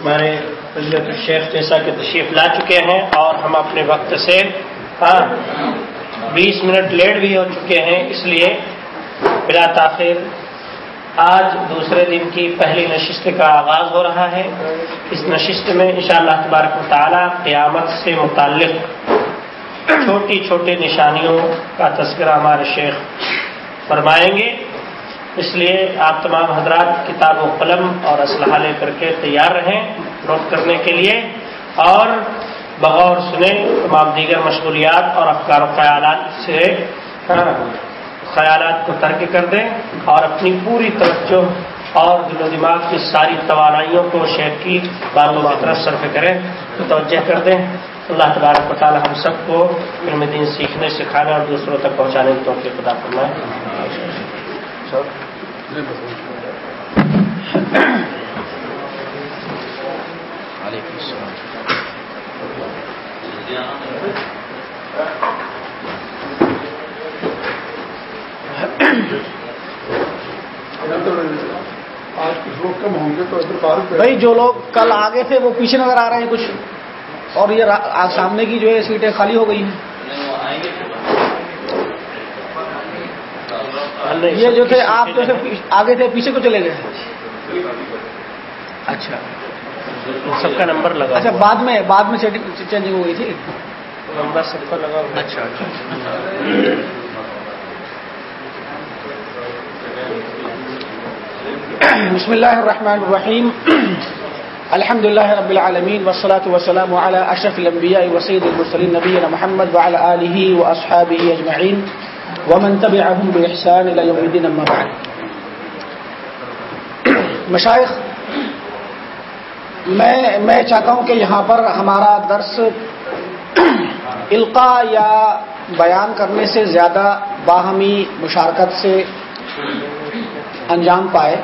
ہمارے فضلت الشیخ جیسا کہ تشریف لا چکے ہیں اور ہم اپنے وقت سے ہاں بیس منٹ لیٹ بھی ہو چکے ہیں، اس لیے بلا تاخیر آج دوسرے دن کی پہلی نشست کا آغاز ہو رہا ہے۔ اس نشست میں انشاءاللہ تبارک و تعالی قیامت سے متعلق چھوٹی چھوٹی نشانیوں کا تذکرہ ہمارے شیخ فرمائیں گے۔ اس لیے آپ تمام حضرات کتاب و قلم اور اسلحہ لے کر کے تیار رہیں نوٹ کرنے کے لیے اور بغور سنیں تمام دیگر مشغولیات اور افکار و خیالات سے خیالات کو ترک کر دیں اور اپنی پوری توجہ اور دل و دماغ کی ساری توانائیوں کو شیخ کی باتوں کی طرف صرف کریں تو توجہ کر دیں۔ اللہ تبارک و تعالی ہم سب کو علم دین سیکھنے، سکھانے اور دوسروں تک پہنچانے کی توقع خدا فرمائے۔ بھائی، جو لوگ کل آگے تھے، وہ پیچھے نظر آ رہے ہیں کچھ۔ اور یہ سامنے کی جو ہے سیٹیں خالی ہو گئی ہیں۔ یہ جو تھے آپ جو آگے تھے پیچھے کو چلے گئے۔ اچھا۔ سب کا نمبر لگا اچھا بعد میں بعد میں چینجنگ ہو گئی تھی۔ نمبر سب کا لگا اچھا اچھا۔ بسم الله الرحمن الرحيم الحمد لله رب العالمين والصلاة والسلام على أشرف الأنبياء وسيد المرسلين نبينا محمد وعلى آله وأصحابه أجمعين ومن تبعهم بإحسان إلى يوم الدين أما بعد. مشایخ میں میں چاہتا ہوں کہ یہاں پر ہمارا درس القاء یا بیان کرنے سے زیادہ باہمی مشارکت سے انجام پائے،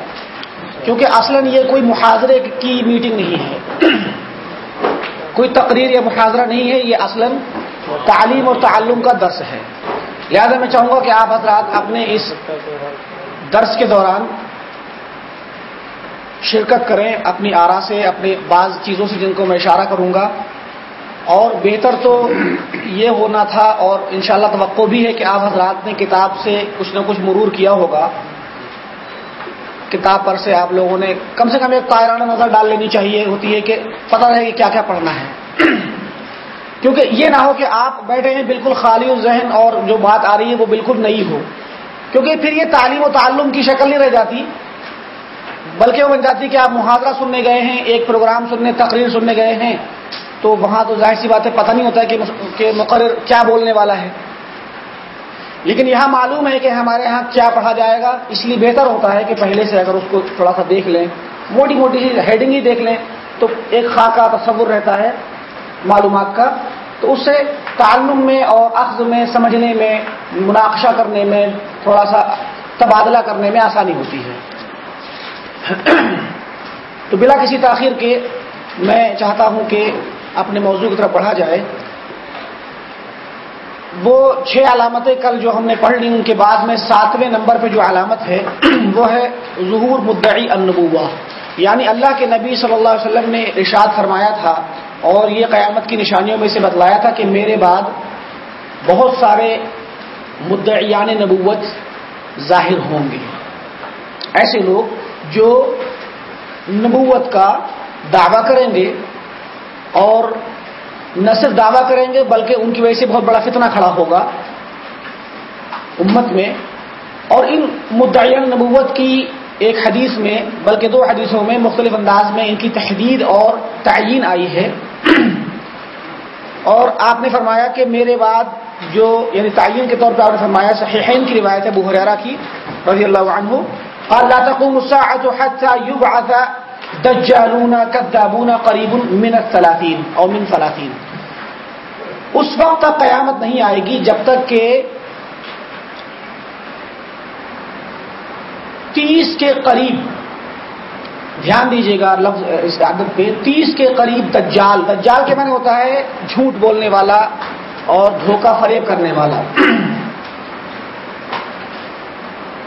کیونکہ اصلاً یہ کوئی محاذرے کی میٹنگ نہیں ہے۔ کوئی تقریر یا محاذرہ نہیں ہے، یہ اصلاً تعلیم اور تعلم کا درس ہے۔ لہذا میں چاہوں گا کہ آپ حضرات اپنے اس درس کے دوران شرکت کریں، اپنی آرا سے، اپنے بعض چیزوں سے جن کو میں اشارہ کروں گا۔ اور بہتر تو یہ ہونا تھا اور انشاءاللہ توقع بھی ہے کہ آپ حضرات نے کتاب سے کچھ نہ کچھ مرور کیا ہوگا۔ کتاب پر سے آپ لوگوں نے کم سے کم ایک قائرانہ نظر ڈال لینی چاہیے، ہوتی ہے کہ پتہ رہے کہ کیا کیا پڑھنا ہے۔ کیونکہ یہ نہ ہو کہ آپ بیٹھے ہیں بالکل خالی ذہن اور جو بات آ رہی ہے وہ بالکل نئی ہو۔ کیونکہ پھر یہ تعلیم و تعلم کی شکل نہیں رہ جاتی، بلکہ وہ بن جاتی کہ آپ محاذرہ سننے گئے ہیں، ایک پروگرام سننے، تقریر سننے گئے ہیں۔ تو وہاں تو ظاہر سی بات ہے، پتہ نہیں ہوتا کہ مقرر کیا بولنے والا ہے۔ لیکن یہاں معلوم ہے کہ ہمارے یہاں کیا پڑھا جائے گا، اس لیے بہتر ہوتا ہے کہ پہلے سے اگر اس کو تھوڑا سا دیکھ لیں، موٹی موٹی ہیڈنگ ہی دیکھ لیں۔ تو ایک خاکہ تصور رہتا ہے معلومات کا۔ تو اس سے تعلم میں اور اخذ میں، سمجھنے میں، مناقشہ کرنے میں، تھوڑا سا تبادلہ کرنے میں آسانی ہوتی ہے۔ تو بلا کسی تاخیر کے میں چاہتا ہوں کہ اپنے موضوع کی طرف پڑھا جائے۔ وہ چھ علامتیں کل جو ہم نے پڑھ لی ان کے بعد میں ساتویں نمبر پہ جو علامت ہے، وہ ہے ظہور مدعی النبوہ۔ یعنی اللہ کے نبی صلی اللہ علیہ وسلم نے ارشاد فرمایا تھا اور یہ قیامت کی نشانیوں میں سے بتلایا تھا کہ میرے بعد بہت سارے مدعیان نبوت ظاہر ہوں گے۔ ایسے لوگ جو نبوت کا دعویٰ کریں گے اور نہ صرف دعویٰ کریں گے بلکہ ان کی وجہ سے بہت بڑا فتنہ کھڑا ہوگا امت میں اور ان مدعین نبوت کی ایک حدیث میں، بلکہ دو حدیثوں میں مختلف انداز میں ان کی تحدید اور تعین آئی ہے۔ اور آپ نے فرمایا کہ میرے بعد جو یعنی تعین کے طور پہ آپ نے فرمایا، صحیحین کی روایت ہے بحریرا کی، رضی اللہ عنہ۔ قال، لا تقوم الساعة حتى يبعث دجالون كذابون قریب من الثلاثین او من ثلاثین۔ اس وقت تک قیامت نہیں آئے گی جب تک کہ تیس کے قریب، دھیان دیجیے گا لفظ، اس عادت پہ، تیس کے قریب دجال دجال کے معنی ہوتا ہے جھوٹ بولنے والا اور دھوکہ فریب کرنے والا۔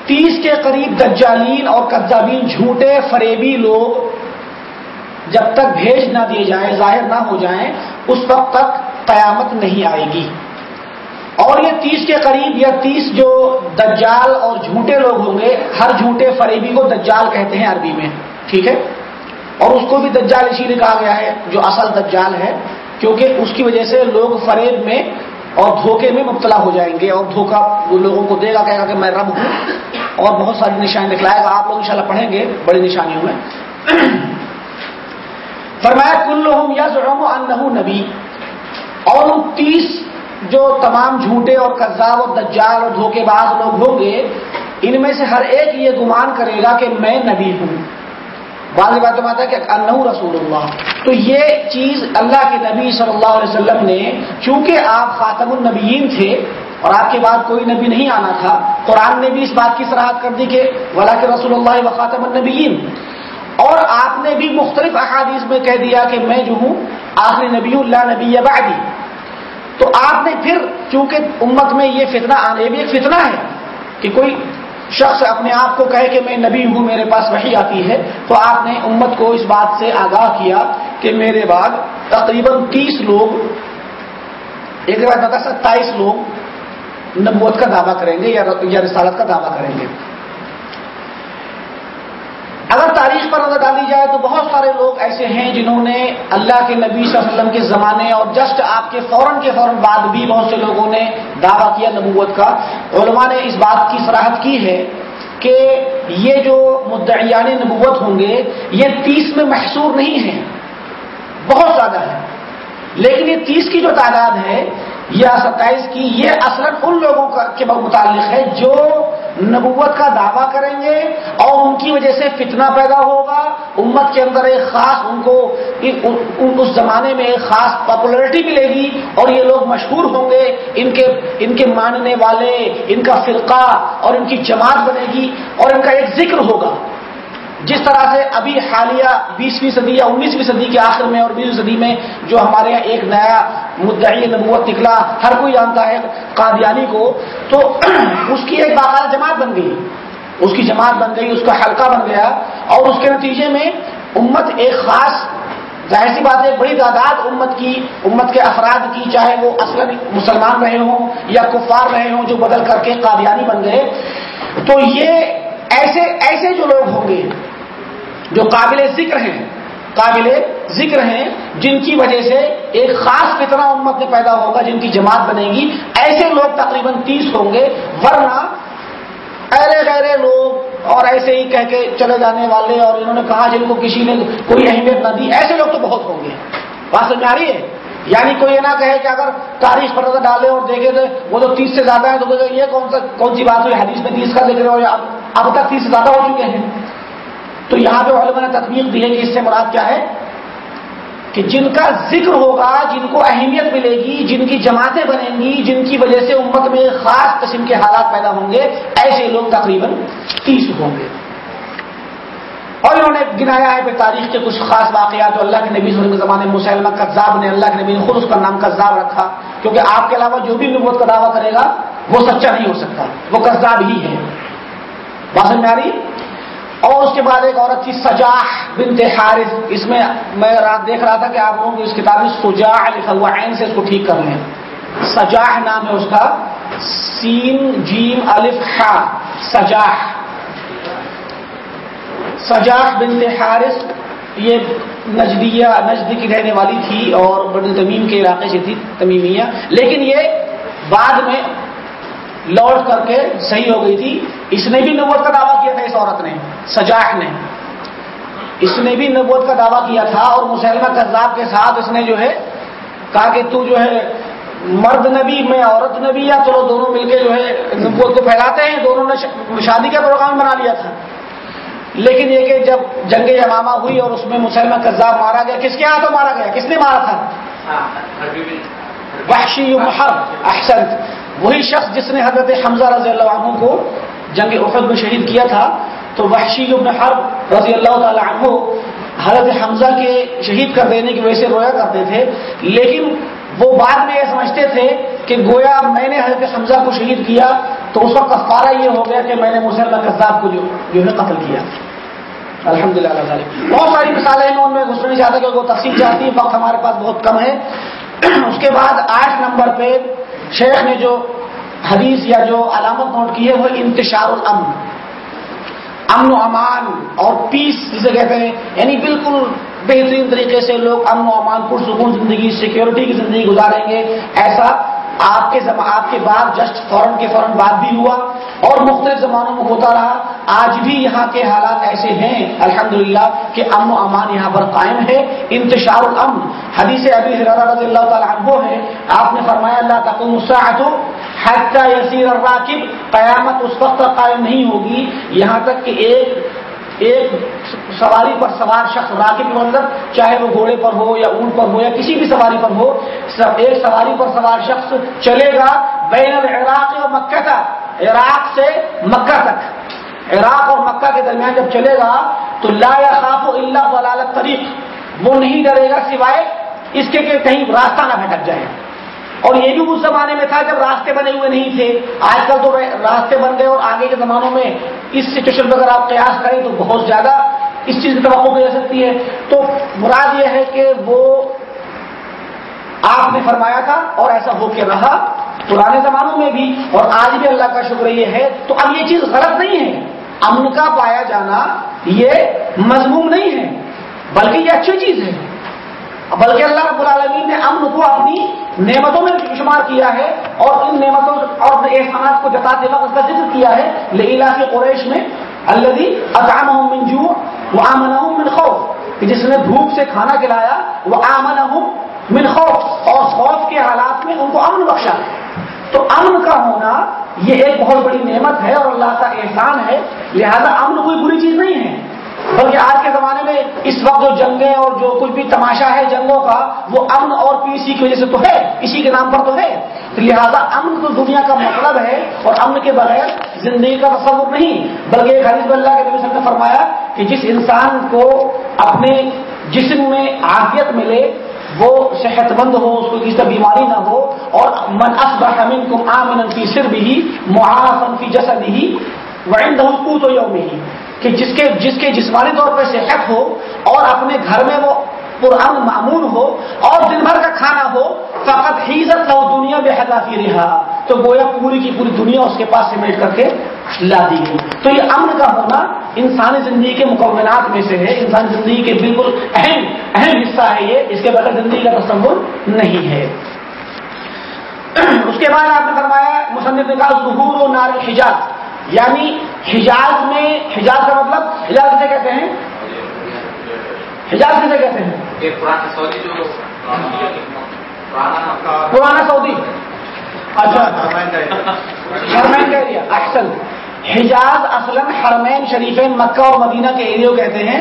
تیس کے قریب دجالین اور قدابین جھوٹے، فریبی لوگ جب تک بھیج نہ دیے جائیں، ظاہر نہ ہو جائیں، اس وقت تک قیامت نہیں آئے گی۔ اور یہ تیس کے قریب یا تیس جو دجال اور جھوٹے لوگ ہوں گے، ہر جھوٹے فریبی کو دجال کہتے ہیں عربی میں، ٹھیک ہے؟ اور اس کو بھی دجال اسی لیے کہا گیا ہے، جو اصل دجال ہے، کیونکہ اس کی وجہ سے لوگ فریب میں اور دھوکے میں مبتلا ہو جائیں گے اور دھوکہ لوگوں کو دے گا، کہے گا کہ میں رب ہوں، اور بہت ساری نشانی دکھلائے گا، آپ لوگ انشاءاللہ پڑھیں گے بڑی نشانیوں میں۔ فرمایا کل یا نبی۔ اور ان تیس جو تمام جھوٹے اور قزاب اور دجال اور دھوکے باز لوگ ہوں گے، ان میں سے ہر ایک یہ گمان کرے گا کہ میں نبی ہوں۔ بعض بات ہے کہ انہو رسول اللہ۔ تو یہ چیز اللہ کے نبی صلی اللہ علیہ وسلم نے، چونکہ آپ خاتم النبیین تھے اور آپ کے بعد کوئی نبی نہیں آنا تھا، قرآن نے بھی اس بات کی سراہد کر دی کہ ولا کے رسول اللہ و خاتم النبیین اور آپ نے بھی مختلف احادیث میں کہہ دیا کہ میں جو ہوں، آخری نبی اللہ نبی بعدی۔ تو آپ نے پھر چونکہ امت میں یہ فتنہ آنے بھی ایک فتنہ ہے کہ کوئی شخص اپنے آپ کو کہے کہ میں نبی ہوں، میرے پاس وہی آتی ہے، تو آپ نے امت کو اس بات سے آگاہ کیا کہ میرے بعد تقریباً تیس لوگ، ایک بات بتا ستائیس لوگ نبوت کا دعویٰ کریں گے یا رسالت کا دعویٰ کریں گے اگر تاریخ پر نظر ڈالی جائے تو بہت سارے لوگ ایسے ہیں جنہوں نے اللہ کے نبی صلی اللہ علیہ وسلم کے زمانے اور جسٹ آپ کے فوراً کے فوراً بعد بھی بہت سے لوگوں نے دعویٰ کیا نبوت کا۔ علماء نے اس بات کی سراہد کی ہے کہ یہ جو مدعیان نبوت ہوں گے، یہ تیس میں محصور نہیں ہیں، بہت زیادہ ہے لیکن یہ تیس کی جو تعداد ہے یا ستائیس کی، یہ اصل ان لوگوں کے متعلق ہے جو نبوت کا دعویٰ کریں گے اور ان کی وجہ سے فتنہ پیدا ہوگا۔ امت کے اندر ایک خاص ان کو اس زمانے میں ایک خاص پاپولرٹی ملے گی اور یہ لوگ مشہور ہوں گے۔ ان کے ان کے ماننے والے، ان کا فرقہ اور ان کی جماعت بنے گی اور ان کا ایک ذکر ہوگا۔ جس طرح سے ابھی حالیہ بیسویں صدی یا انیسویں صدی کے آخر میں اور بیسویں صدی میں جو ہمارے یہاں ایک نیا مدعی نبوت نکلا، ہر کوئی جانتا ہے قادیانی کو، تو اس کی ایک باقاعدہ جماعت بن گئی۔ اس کی جماعت بن گئی، اس کا حلقہ بن گیا اور اس کے نتیجے میں امت ایک خاص، ظاہر سی بات ہے بڑی تعداد امت کی، امت کے افراد کی، چاہے وہ اصل مسلمان رہے ہوں یا کفار رہے ہوں، جو بدل کر کے قادیانی بن گئے۔ تو یہ ایسے ایسے جو لوگ ہوں گے جو قابل ذکر ہیں، قابل ذکر ہیں، جن کی وجہ سے ایک خاص فتنہ امت میں پیدا ہوگا، جن کی جماعت بنے گی، ایسے لوگ تقریباً تیس ہوں گے، ورنہ ایرے غیرے لوگ اور ایسے ہی کہہ کے چلے جانے والے اور انہوں نے کہا جن کو کسی نے کوئی اہمیت نہ دی، ایسے لوگ تو بہت ہوں گے۔ بات سمجھ آ رہی ہے؟ یعنی کوئی یہ نہ کہے کہ اگر تاریخ پر نظر ڈالے اور دیکھے تو وہ تو تیس سے زیادہ ہے تو یہ کون سا کون سی بات ہوئی؟ حدیث میں تیس کا ذکر ہو یا اب تک تیس زیادہ ہو چکے ہیں۔ تو یہاں پہ علماء نے تطبیق دی ہے کہ اس سے مراد کیا ہے؟ کہ جن کا ذکر ہوگا، جن کو اہمیت ملے گی، جن کی جماعتیں بنیں گی، جن کی وجہ سے امت میں خاص قسم کے حالات پیدا ہوں گے، ایسے لوگ تقریباً تیس ہوں گے۔ اور انہوں نے گنایا ہے پھر تاریخ کے کچھ خاص واقعات تو اللہ کے نبی صلی کے زمانے مسلمہ قذاب نے، اللہ کے نبی نے خود اس کا نام قذاب رکھا۔ کیونکہ آپ کے علاوہ جو بھی نبوت کا دعویٰ کرے گا، وہ سچا نہیں ہو سکتا، وہ قذاب ہی ہے۔ بات میں آ رہی۔ اور اس کے بعد ایک عورت تھی، سجاح بنت حارث۔ اس میں میں رات دیکھ رہا تھا کہ آپ لوگوں اس کتاب میں سجاح لکھا ہوا عین سے اس کو ٹھیک کر لیں سجاح نام ہے اس کا۔ سین، جیم، الف خا سجاح۔ سجاح بنت حارث، یہ نجدیہ نجد کی رہنے والی تھی اور بڑی تمیم کے علاقے سے تھی، تمیمیہ۔ لیکن یہ بعد میں لوٹ کر کے صحیح ہو گئی تھی۔ اس نے بھی نبوت کا دعویٰ کیا تھا اس عورت نے، سجاح نے۔ اس نے بھی نبوت کا دعویٰ کیا تھا اور مسلمہ کذاب کے ساتھ اس نے جو ہے کہا کہ تو جو ہے مرد نبی، میں عورت نبی یا چلو دونوں مل کے جو ہے نبوت کو پھیلاتے ہیں۔ دونوں نے شادی کا پروگرام بنا لیا تھا۔ لیکن یہ کہ جب جنگ امامہ ہوئی اور اس میں مسلمہ کذاب مارا گیا، کس کے ہاتھوں مارا گیا؟ کس نے مارا تھا؟ ہاں، وحشی محب احسن وہی شخص جس نے حضرت حمزہ رضی اللہ عنہ کو جنگ احد میں شہید کیا تھا، تو وحشی ابن حرب رضی اللہ تعالی عنہ حضرت حمزہ کے شہید کر دینے کی وجہ سے رویا کرتے تھے۔ لیکن وہ بعد میں یہ سمجھتے تھے کہ گویا میں نے حضرت حمزہ کو شہید کیا، تو اس وقت کفارہ یہ ہو گیا کہ میں نے مسلم کذاب کو جو ہے قتل کیا۔ الحمد للہ بہت ساری مثالیں ہیں، ان میں گھسنا نہیں چاہتا کیونکہ وہ تفصیل چاہتی ہے وقت ہمارے پاس بہت کم ہے۔ اس کے بعد آٹھ نمبر پہ شیخ نے جو حدیث یا جو علامت نوٹ کی ہے وہ انتشار الامن، امن و امان اور پیس جسے کہتے ہیں یعنی بالکل بہترین طریقے سے لوگ امن و امان، پرسکون زندگی سیکورٹی کی زندگی گزاریں گے۔ ایسا آپ کے زم... آپ کے بعد جسٹ فوراً کے فوراً بعد بھی ہوا اور مختلف زمانوں میں ہوتا رہا۔ آج بھی یہاں کے حالات ایسے ہیں، الحمدللہ، کہ امن و امان یہاں پر قائم ہے۔ انتشار الامن، حدیث ابھی رضی اللہ تعالیٰ عنہ ہے۔ آپ نے فرمایا اللہ تقوم حتى یسیر الراکب قیامت اس وقت قائم نہیں ہوگی۔ یہاں تک کہ ایک ایک سواری پر سوار شخص راکب مطلب چاہے وہ گھوڑے پر ہو یا اونٹ پر ہو یا کسی بھی سواری پر ہو ایک سواری پر سوار شخص چلے گا بین العراق و مکہ تک، عراق سے مکہ تک۔ عراق اور مکہ کے درمیان جب چلے گا تو لا خاف اللہ ضلالت طریق۔ وہ نہیں ڈرے گا سوائے اس کے کہ کہیں راستہ نہ بھٹک جائے۔ اور یہ بھی اس زمانے میں تھا جب راستے بنے ہوئے نہیں تھے، آج کل تو راستے بن گئے اور آگے کے زمانوں میں اس سچویشن پہ اگر آپ قیاس کریں تو بہت زیادہ اس چیز کی توقع کی جا سکتی ہے۔ تو مراد یہ ہے کہ وہ آپ نے فرمایا تھا اور ایسا ہو کے رہا پرانے زمانوں میں بھی اور آج بھی اللہ کا شکر یہ ہے۔ تو اب یہ چیز غلط نہیں ہے۔ امن کا پایا جانا یہ مضمون نہیں ہے، بلکہ یہ اچھی چیز ہے۔ بلکہ اللہ رب العالمین نے امن کو اپنی نعمتوں میں شمار کیا ہے اور ان نعمتوں اور احسانات کو جتاتے وقت کا ذکر کیا ہے۔ لیلا کے قریش میں اللہ اکام منجو وہ آمن من خوف جس نے دھوپ سے کھانا کھلایا وہ آمن من خوف اور خوف کے حالات میں ان کو امن بخشا۔ تو امن کا ہونا یہ ایک بہت بڑی نعمت ہے اور اللہ کا احسان ہے، لہذا امن کوئی بری چیز نہیں ہے۔ بلکہ آج کے زمانے میں اس وقت جو جنگیں اور جو کچھ بھی تماشا ہے جنگوں کا، وہ امن اور پیسی کی وجہ سے تو ہے، اسی کے نام پر تو ہے۔ لہذا امن تو دنیا کا مطلب ہے اور امن کے بغیر زندگی کا تصور نہیں۔ بلکہ حریض اللہ کے نبی نے فرمایا کہ جس انسان کو اپنے جسم میں عافیت ملے، وہ صحت مند ہو، اس کو کسی طرح بیماری نہ ہو، اور من اصبح منکم آمنا فی سر بھی معافن فی جسد ہی وعندہ قوت یوم ہی کہ جس کے جس کے جسمانی طور پہ صحت ہو اور اپنے گھر میں وہ پرام معمول ہو اور دن بھر کا کھانا ہو، فقط حیزت لو دنیا میں حدافی رہا۔ تو گویا پوری کی پوری دنیا اس کے پاس سمیٹ کر کے لا دی گئی۔ تو یہ امن کا ہونا انسانی زندگی کے مکملات میں سے ہے۔ انسانی زندگی کے بالکل اہم اہم حصہ ہے یہ۔ اس کے بغیر زندگی کا تصور نہیں ہے۔ اس کے بعد آپ نے فرمایا، مصنف نکال ظہور و نار حجاز یعنی حجاز میں حجاز کا مطلب حجاز کسے کہتے ہیں؟ حجاز کسے کہتے ہیں؟ پرانا سعودی. اچھا. حرمین کا ایریا احسن حجاز اصلا حرمین شریفین مکہ اور مدینہ کے ایریو کہتے ہیں.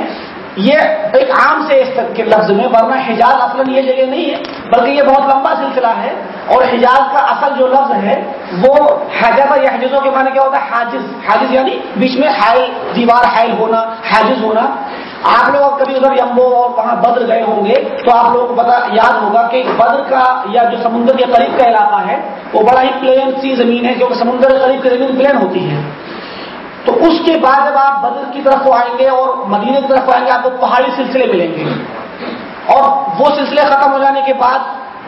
یہ ایک عام سے اس کے لفظ میں ورنہ حجاز اصل یہ جگہ نہیں ہے بلکہ یہ بہت لمبا سلسلہ ہے. اور حجاز کا اصل جو لفظ ہے، وہ حجب یا حجزوں کے معنی کیا ہوتا ہے؟ حاجز. حاجز یعنی بیچ میں حائل، دیوار حائل ہونا، حاجز ہونا۔ آپ لوگ کبھی ادھر یمبو اور وہاں بدر گئے ہوں گے، تو آپ لوگوں کو پتا یاد ہوگا کہ بدر کا یا جو سمندر کے قریب کا علاقہ ہے، وہ بڑا ہی پلین سی زمین ہے کیونکہ سمندر کے قریب کی زمین پلین ہوتی ہے۔ تو اس کے بعد جب آپ بدر کی طرف آئیں گے اور مدینے کی طرف آئیں گے، آپ کو پہاڑی سلسلے ملیں گے۔ اور وہ سلسلے ختم ہو جانے کے بعد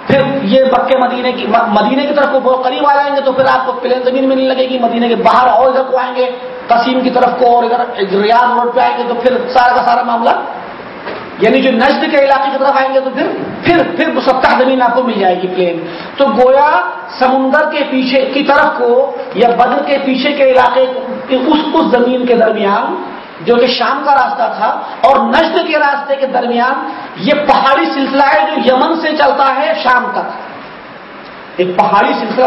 پھر یہ مکے مدینے کی مدینے کی طرف کو قریب آ جائیں گے تو پھر آپ کو پلین زمین ملنے لگے گی مدینے کے باہر اور ادھر کو آئیں گے قسیم کی طرف کو اور ادھر ریاض روڈ پہ آئیں گے تو پھر سارا کا سارا معاملہ یعنی جو نجد کے علاقے کی طرف آئیں گے تو پھر پھر پھر مسطح زمین آپ کو مل جائے گی پلین۔ تو گویا سمندر کے پیچھے کی طرف کو یا بدر کے پیچھے کے علاقے اس اس زمین کے درمیان جو کہ شام کا راستہ تھا اور نجد کے راستے کے درمیان یہ پہاڑی سلسلہ ہے جو یمن سے چلتا ہے شام تک۔ ایک پہاڑی سلسلہ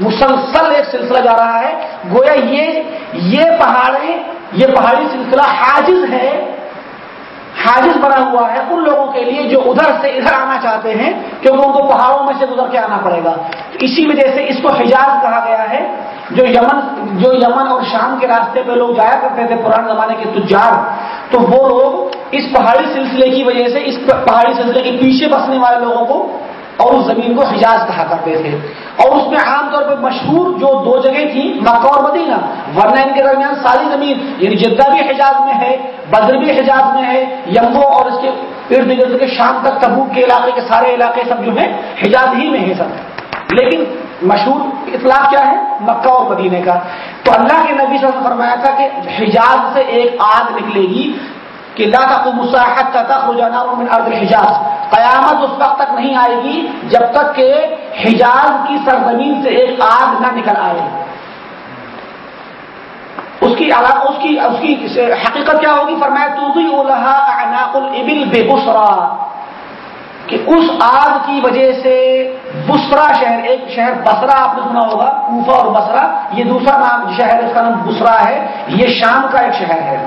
مسلسل ایک سلسلہ جا رہا ہے۔ گویا یہ یہ پہاڑیں، یہ پہاڑی سلسلہ حاجز ہے حاجز بنا ہوا ہے ان لوگوں کے لیے جو ادھر سے ادھر آنا چاہتے ہیں کیونکہ ان کو پہاڑوں میں سے گزر کے آنا پڑے گا۔ اسی وجہ سے اس کو حجاز کہا گیا ہے۔ جو یمن جو یمن اور شام کے راستے پہ لوگ جایا کرتے تھے پرانے زمانے کے تجار، تو وہ لوگ اس پہاڑی سلسلے کی وجہ سے اس پہاڑی سلسلے کے پیچھے بسنے والے لوگوں کو اور اس زمین کو حجاز کہا کرتے تھے۔ اور اس میں عام طور پہ مشہور جو دو جگہ تھیں، مکہ اور مدینہ، ورنہ ان کے درمیان ساری زمین یعنی جدہ بھی حجاز میں ہے، بدر بھی حجاز میں ہے یمبو اور اس کے ارد گرد کے شام تک تبوک کے علاقے کے سارے علاقے سب جو ہیں، حجاز ہی میں ہے سب۔ لیکن مشہور اطلاق کیا ہے؟ مکہ اور مدینے کا۔ تو اللہ کے نبی سے فرمایا تھا کہ حجاز سے ایک آگ نکلے گی کہ لا تقوم مساحت کا تخ جانا من ارض الحجاز۔ قیامت اس وقت تک نہیں آئے گی جب تک کہ حجاز کی سرزمین سے ایک آگ نہ نکل آئے۔ اس کی اس کی اس کی حقیقت کیا ہوگی؟ فرمایا تو اعناق الابل بے کہ اس آگ کی وجہ سے بسرا شہر، ایک شہر بسرا آپ نے سنا ہوگا، کوفہ اور بسرا یہ دوسرا نام شہر اس کا نام بسرا ہے۔ یہ شام کا ایک شہر ہے۔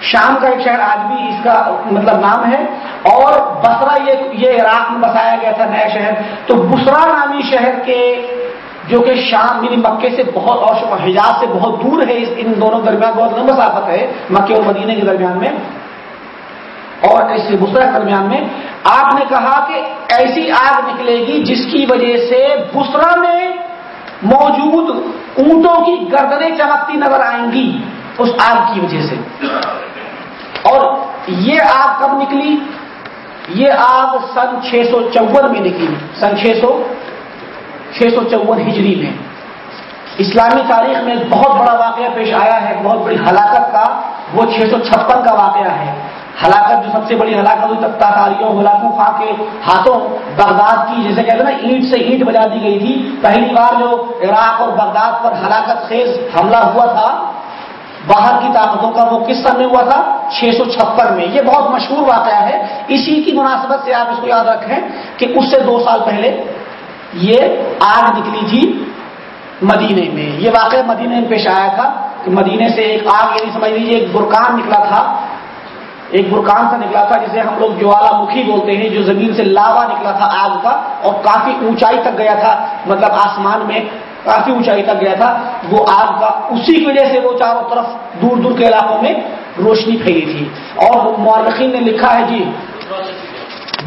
شام کا ایک شہر آج بھی اس کا مطلب نام ہے اور بسرا یہ عراق میں بسایا گیا تھا نیا شہر۔ تو بسرا نامی شہر کے جو کہ شام یعنی مکے سے بہت اور حجاز سے بہت دور ہے ان دونوں درمیان بہت لمبا مسافت ہے، مکے اور مدینے کے درمیان میں۔ اور اس بسرا کے درمیان میں آپ نے کہا کہ ایسی آگ نکلے گی جس کی وجہ سے بسرا میں موجود اونٹوں کی گردنیں چمکتی نظر آئیں گی، اس آگ کی وجہ سے۔ اور یہ آگ کب نکلی؟ یہ آگ سن چھ سو چون میں نکلی۔ سن چھ سو چھ سو چون ہجری میں۔ اسلامی تاریخ میں بہت بڑا واقعہ پیش آیا ہے، بہت بڑی ہلاکت کا، وہ چھ سو چھپن کا واقعہ ہے۔ ہلاکت جو سب سے بڑی ہلاکت ہوئی تختہ کاریوں ہلاکو خاں کے ہاتھوں بغداد کی جیسے کہتے ہیں نا، اینٹ سے اینٹ بجا دی گئی تھی۔ پہلی بار جو عراق اور بغداد پر ہلاکت خیز حملہ ہوا تھا باہر کی طاقتوں کا وہ کس سن میں ہوا تھا، چھ سو چھپن میں۔ یہ بہت مشہور واقعہ ہے۔ اسی کی مناسبت سے آپ اس کو یاد رکھیں کہ اس سے دو سال پہلے یہ آگ نکلی تھی مدینے میں۔ یہ واقعہ مدینے میں پیش آیا تھا کہ مدینے سے ایک آگ یعنی سمجھ لیجیے ایک برکان نکلا تھا۔ ایک برکان سا نکلا تھا جسے ہم لوگ جوالا مکھی بولتے ہیں، جو زمین سے لاوا نکلا تھا آگ کا اور کافی اونچائی تک گیا تھا۔ مطلب آسمان میں کافی اونچائی تک گیا تھا، وہ آگ کا، اسی کی وجہ سے وہ چاروں طرف دور دور کے علاقوں میں روشنی پھیلی تھی۔ اور مورخین نے لکھا ہے جی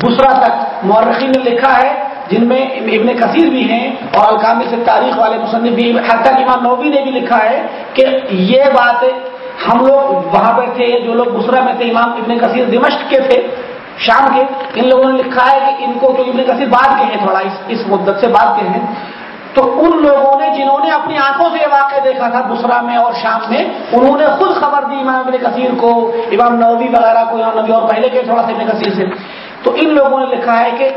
بسرا تک۔ مورخین نے لکھا ہے، جن میں ابن کثیر بھی ہیں اور الکامی سے تاریخ والے مصنف بھی حتیٰ امام نوبی نے بھی لکھا ہے کہ یہ بات ہم لوگ وہاں پہ تھے، جو لوگ بسرا میں تھے، امام ابن کثیر دمشق کے تھے، شام کے، ان لوگوں نے لکھا ہے کہ ان کو ابن کثیر بعد کے ہیں تھوڑا اس مدت سے بعد کے ہیں۔ تو ان لوگوں نے جنہوں نے اپنی آنکھوں سے یہ واقع دیکھا تھا بسرا میں اور شام میں، انہوں نے خود خبر دی امام ابن کثیر کو، امام نووی وغیرہ کو، امام نبی اور پہلے کے تھوڑا سا ابن کثیر سے۔ تو ان لوگوں نے لکھا ہے کہ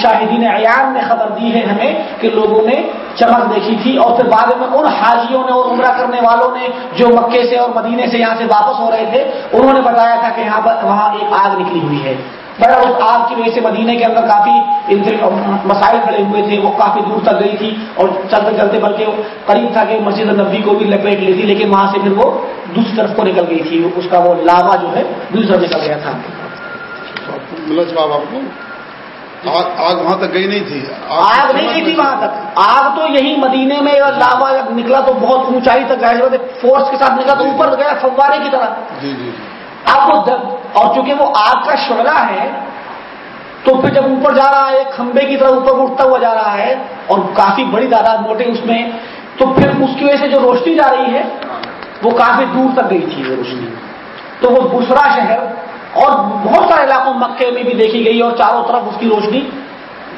شاہدین عیان نے خبر دی ہے ہمیں کہ لوگوں نے چمک دیکھی تھی اور پھر بعد میں ان حاجیوں نے، اور عمرہ کرنے والوں نے جو مکے سے اور مدینے سے یہاں سے واپس ہو رہے تھے، انہوں نے بتایا تھا کہ یہاں پر، وہاں ایک آگ نکلی ہوئی ہے۔ بڑا اس آگ کی وجہ سے مدینے کے اندر کافی مسائل کھڑے ہوئے تھے وہ کافی دور تک گئی تھی اور چلتے چلتے بلکہ قریب تھا کہ مسجد نبی کو بھی لپیٹ لی تھی لیکن وہاں سے پھر وہ دوسری طرف کو نکل گئی تھی اس کا وہ لاوا جو ہے دوسری طرف نکل گیا تھا۔ ملا جواب آپ کو؟ آگ وہاں تک گئی نہیں تھی۔ آگ نہیں گئی تھی وہاں تک۔ آگ تو یہی مدینے میں لاوا جب نکلا تو بہت اونچائی تک گیا فورس کے ساتھ نکلا تو اوپر گیا فوارے کی طرح۔ جی جی, جی۔ اب وہ اور چونکہ وہ آگ کا شعلہ ہے، تو پھر جب اوپر جا رہا ہے، کھمبے کی طرح اوپر اٹھتا ہوا جا رہا ہے، اور کافی بڑی تعداد موٹے اس میں، تو پھر اس کی وجہ سے جو روشنی جا رہی ہے، وہ کافی دور تک گئی تھی وہ روشنی۔ تو وہ دوسرا شہر اور بہت سارے علاقوں مکے میں بھی دیکھی گئی، اور چاروں طرف اس کی روشنی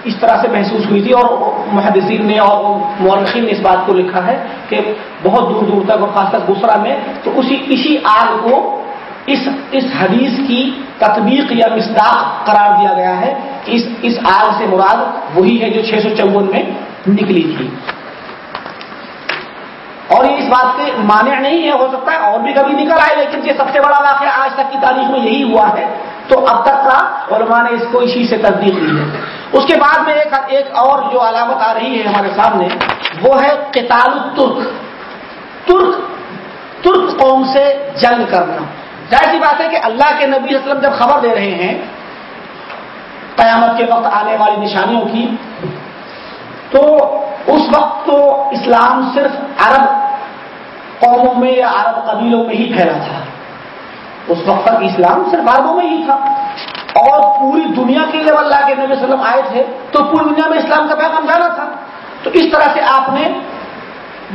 اس طرح سے محسوس ہوئی تھی۔ اور محدثین نے اور مورخین نے اس بات کو لکھا ہے کہ بہت دور دور تک اور خاص کر دوسرا میں، تو اسی اسی آگ کو اس اس حدیث کی تطبیق یا مصداق قرار دیا گیا ہے۔ کہ اس اس آگ سے مراد وہی ہے جو چھ سو چون میں نکلی تھی۔ اور یہ اس بات کے مانع نہیں ہے، ہو سکتا ہے اور بھی کبھی نکل آئے، لیکن یہ سب سے بڑا واقعہ آج تک کی تاریخ میں یہی ہوا ہے۔ تو اب تک کا علماء نے اس کو اسی سے تصدیق لی ہے۔ اس کے بعد میں ایک ایک اور جو علامت آ رہی ہے ہمارے سامنے، وہ ہے قتال الترک۔ ترک ترک قوم سے جنگ کرنا۔ ظاہر سی بات ہے کہ اللہ کے نبی اسلم جب خبر دے رہے ہیں قیامت کے وقت آنے والی نشانیوں کی، تو اس وقت تو اسلام صرف عرب قوموں میں یا عرب قبیلوں میں ہی پھیلا تھا۔ اس وقت تک اسلام صرف عربوں میں ہی تھا۔ اور پوری دنیا کے لیے اللہ کے نبی وسلم آئے تھے، تو پوری دنیا میں اسلام کا پیغام جانا تھا۔ تو اس طرح سے آپ نے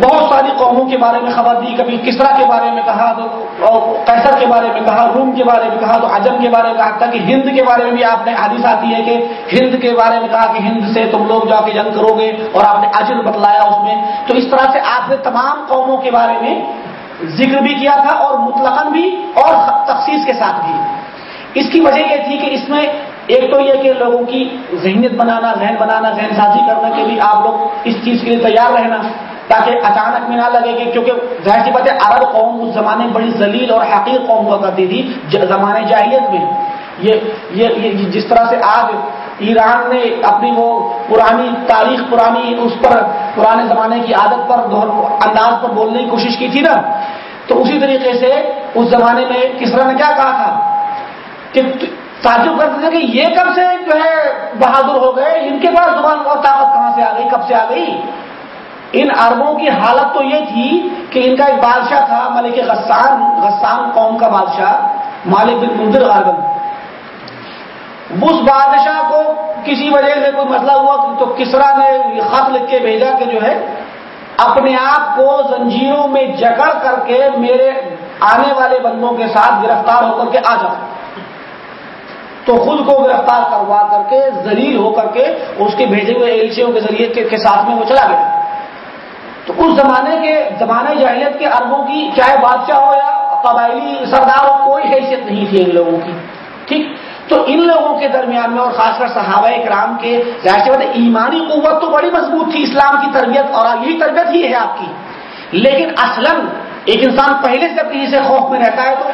بہت ساری قوموں کے بارے میں خبر دی، کبھی کسرا کے بارے میں کہا، تو کیسر کے بارے میں کہا، روم کے بارے میں کہا، تو عجم کے بارے میں کہا، تاکہ ہند کے بارے میں بھی آپ نے حادث آتی ہے کہ ہند کے بارے میں کہا کہ ہند سے تم لوگ جا کے جنگ کرو گے اور آپ نے اجر بتلایا اس میں۔ تو اس طرح سے آپ نے تمام قوموں کے بارے میں ذکر بھی کیا تھا اور مطلق بھی اور تخصیص کے ساتھ بھی۔ اس کی وجہ یہ تھی کہ اس میں ایک تو یہ کہ لوگوں کی ذہنیت بنانا، ذہن بنانا، ذہن سازی کرنا کے بھی آپ لوگ اس چیز کے لیے تیار رہنا۔ تاکہ اچانک میں نہ لگے کہ کیونکہ ظاہر سی بات ہے، عرب قوم اس زمانے میں بڑی ذلیل اور حقیر قوم ہوا کرتی تھی زمانے جاہلیت میں۔ یہ یہ جس طرح سے آج ایران نے اپنی وہ پرانی تاریخ، پرانی اس پر، پرانے زمانے کی عادت پر انداز پر بولنے کی کوشش کی تھی نا۔ تو اسی طریقے سے اس زمانے میں کسرا نے کیا کہا تھا؟ کہ تعجب کرتے تھے کہ یہ کب سے جو ہے بہادر ہو گئے؟ ان کے پاس زبان اور طاقت کہاں سے آ گئی؟ کب سے آ گئی؟ ان عربوں کی حالت تو یہ تھی کہ ان کا ایک بادشاہ تھا، ملک غسان غسان قوم کا بادشاہ، مالک بن مندر غاربن اس بادشاہ کو کسی وجہ سے کوئی مسئلہ ہوا تو کسرا نے خط لکھ کے بھیجا کہ جو ہے، اپنے آپ کو زنجیروں میں جکڑ کر کے میرے آنے والے بندوں کے ساتھ گرفتار ہو کر کے آ جاؤ۔ تو خود کو گرفتار کروا کر کے، ذلیل ہو کر کے اس کے بھیجے ہوئے ایلچیوں کے ذریعے کے ساتھ میں وہ چلا گیا۔ تو اس زمانے کے زمانے جاہلیت کے اربوں کی چاہے بادشاہ ہو یا قبائلی سردار ہو، کوئی حیثیت نہیں تھی ان لوگوں کی۔ ٹھیک؟ تو ان لوگوں کے درمیان میں اور خاص کر صحابہ کرام کے ظاہر بات ایمانی قوت تو بڑی مضبوط تھی اسلام کی تربیت، اور یہی تربیت ہی ہے آپ کی۔ لیکن اصل ایک انسان پہلے سے کسی سے خوف میں رہتا ہے تو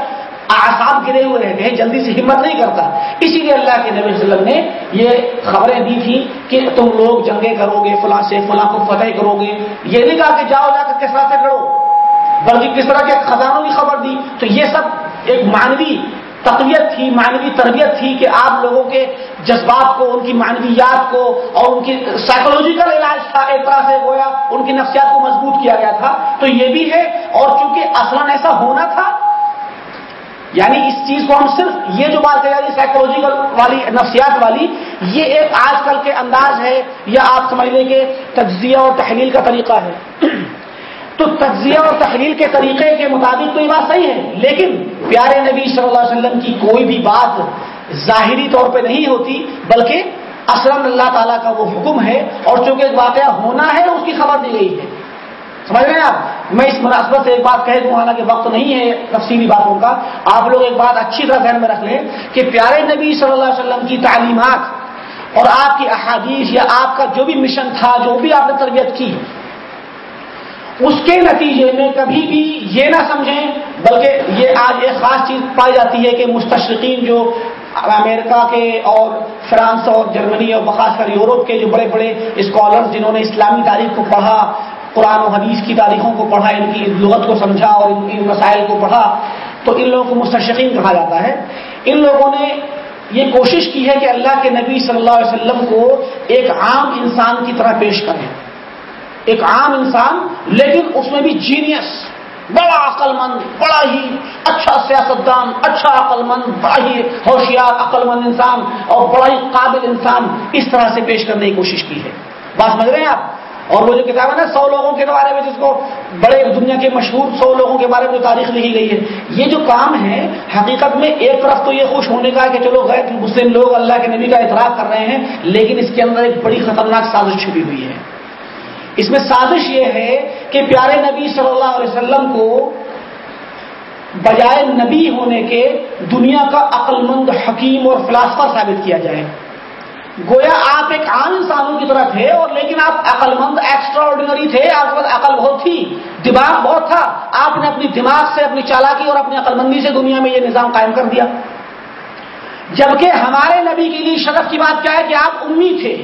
آساب گرے ہوئے رہتے ہیں، جلدی سے ہمت نہیں کرتا۔ اسی لیے اللہ کے نبی وسلم نے یہ خبریں دی تھی کہ تم لوگ جنگیں کرو گے، فلاں سے فلاں کو فتح کرو گے۔ یہ نہیں کہا کہ جاؤ، جا کر کس طرح سے کرو بلکہ کس طرح کے خزانوں کی خبر دی۔ تو یہ سب ایک مانوی تقویت تھی مانوی تربیت تھی کہ آپ لوگوں کے جذبات کو، ان کی مانویات کو اور ان کی سائیکولوجیکل علاج تھا، ایک طرح سے گویا ان کی نفسیات کو مضبوط کیا گیا تھا۔ تو یہ بھی ہے۔ اور چونکہ اصلاً ایسا ہونا تھا یعنی اس چیز کو ہم صرف یہ جو بات کہہ سائیکولوجیکل والی، نفسیات والی، یہ ایک آج کل کے انداز ہے، یا آپ سمجھ لیں کہ تجزیہ اور تحلیل کا طریقہ ہے۔ تو تجزیہ اور تحلیل کے طریقے کے مطابق تو یہ بات صحیح ہے، لیکن پیارے نبی صلی اللہ علیہ وسلم کی کوئی بھی بات ظاہری طور پہ نہیں ہوتی، بلکہ اسلم اللہ تعالیٰ کا وہ حکم ہے اور چونکہ واقعہ ہونا ہے، اس کی خبر دی گئی ہے۔ سمجھ رہے ہیں آپ؟ میں اس مناسبت سے ایک بات کہہ دوں، حالانکہ وقت نہیں ہے تفصیلی باتوں کا۔ آپ لوگ ایک بات اچھی طرح ذہن میں رکھ لیں کہ پیارے نبی صلی اللہ علیہ وسلم کی تعلیمات اور آپ کی احادیث یا آپ کا جو بھی مشن تھا، جو بھی آپ نے تربیت کی، اس کے نتیجے میں کبھی بھی یہ نہ سمجھیں، بلکہ یہ آج ایک خاص چیز پائی جاتی ہے کہ مستشرقین جو امریکہ کے اور فرانس اور جرمنی اور خاص کر یورپ کے جو بڑے بڑے اسکالرز جنہوں نے اسلامی تاریخ کو پڑھا قرآن و حدیث کی تاریخوں کو پڑھا، ان کی لغت کو سمجھا اور ان کی مسائل کو پڑھا، تو ان لوگوں کو مستشقین کہا جاتا ہے۔ ان لوگوں نے یہ کوشش کی ہے کہ اللہ کے نبی صلی اللہ علیہ وسلم کو ایک عام انسان کی طرح پیش کریں۔ ایک عام انسان، لیکن اس میں بھی جینیس بڑا عقل مند بڑا ہی اچھا سیاستدان اچھا عقل مند بڑا ہی ہوشیار عقل مند انسان اور بڑا ہی قابل انسان اس طرح سے پیش کرنے کی کوشش کی ہے۔ بات سمجھ رہے ہیں آپ؟ اور وہ جو کتاب ہے نا سو لوگوں کے بارے میں جس کو بڑے دنیا کے مشہور سو لوگوں کے بارے میں جو تاریخ لکھی گئی ہے، یہ جو کام ہے، حقیقت میں ایک طرف تو یہ خوش ہونے کا ہے کہ چلو غیر مسلم لوگ اللہ کے نبی کا اعتراف کر رہے ہیں، لیکن اس کے اندر ایک بڑی خطرناک سازش چھپی ہوئی ہے۔ اس میں سازش یہ ہے کہ پیارے نبی صلی اللہ علیہ وسلم کو بجائے نبی ہونے کے دنیا کا عقل مند حکیم اور فلاسفہ ثابت کیا جائے۔ گویا آپ ایک عام انسانوں کی طرح تھے اور لیکن آپ عقل مند ایکسٹرا آرڈینری تھے، آپ کے پاس عقل بہت تھی، دماغ بہت تھا، آپ نے اپنی دماغ سے اپنی چالاکی اور اپنی عقل مندی سے دنیا میں یہ نظام قائم کر دیا۔ جبکہ ہمارے نبی کے لیے شرف کی بات کیا ہے کہ آپ امی تھے۔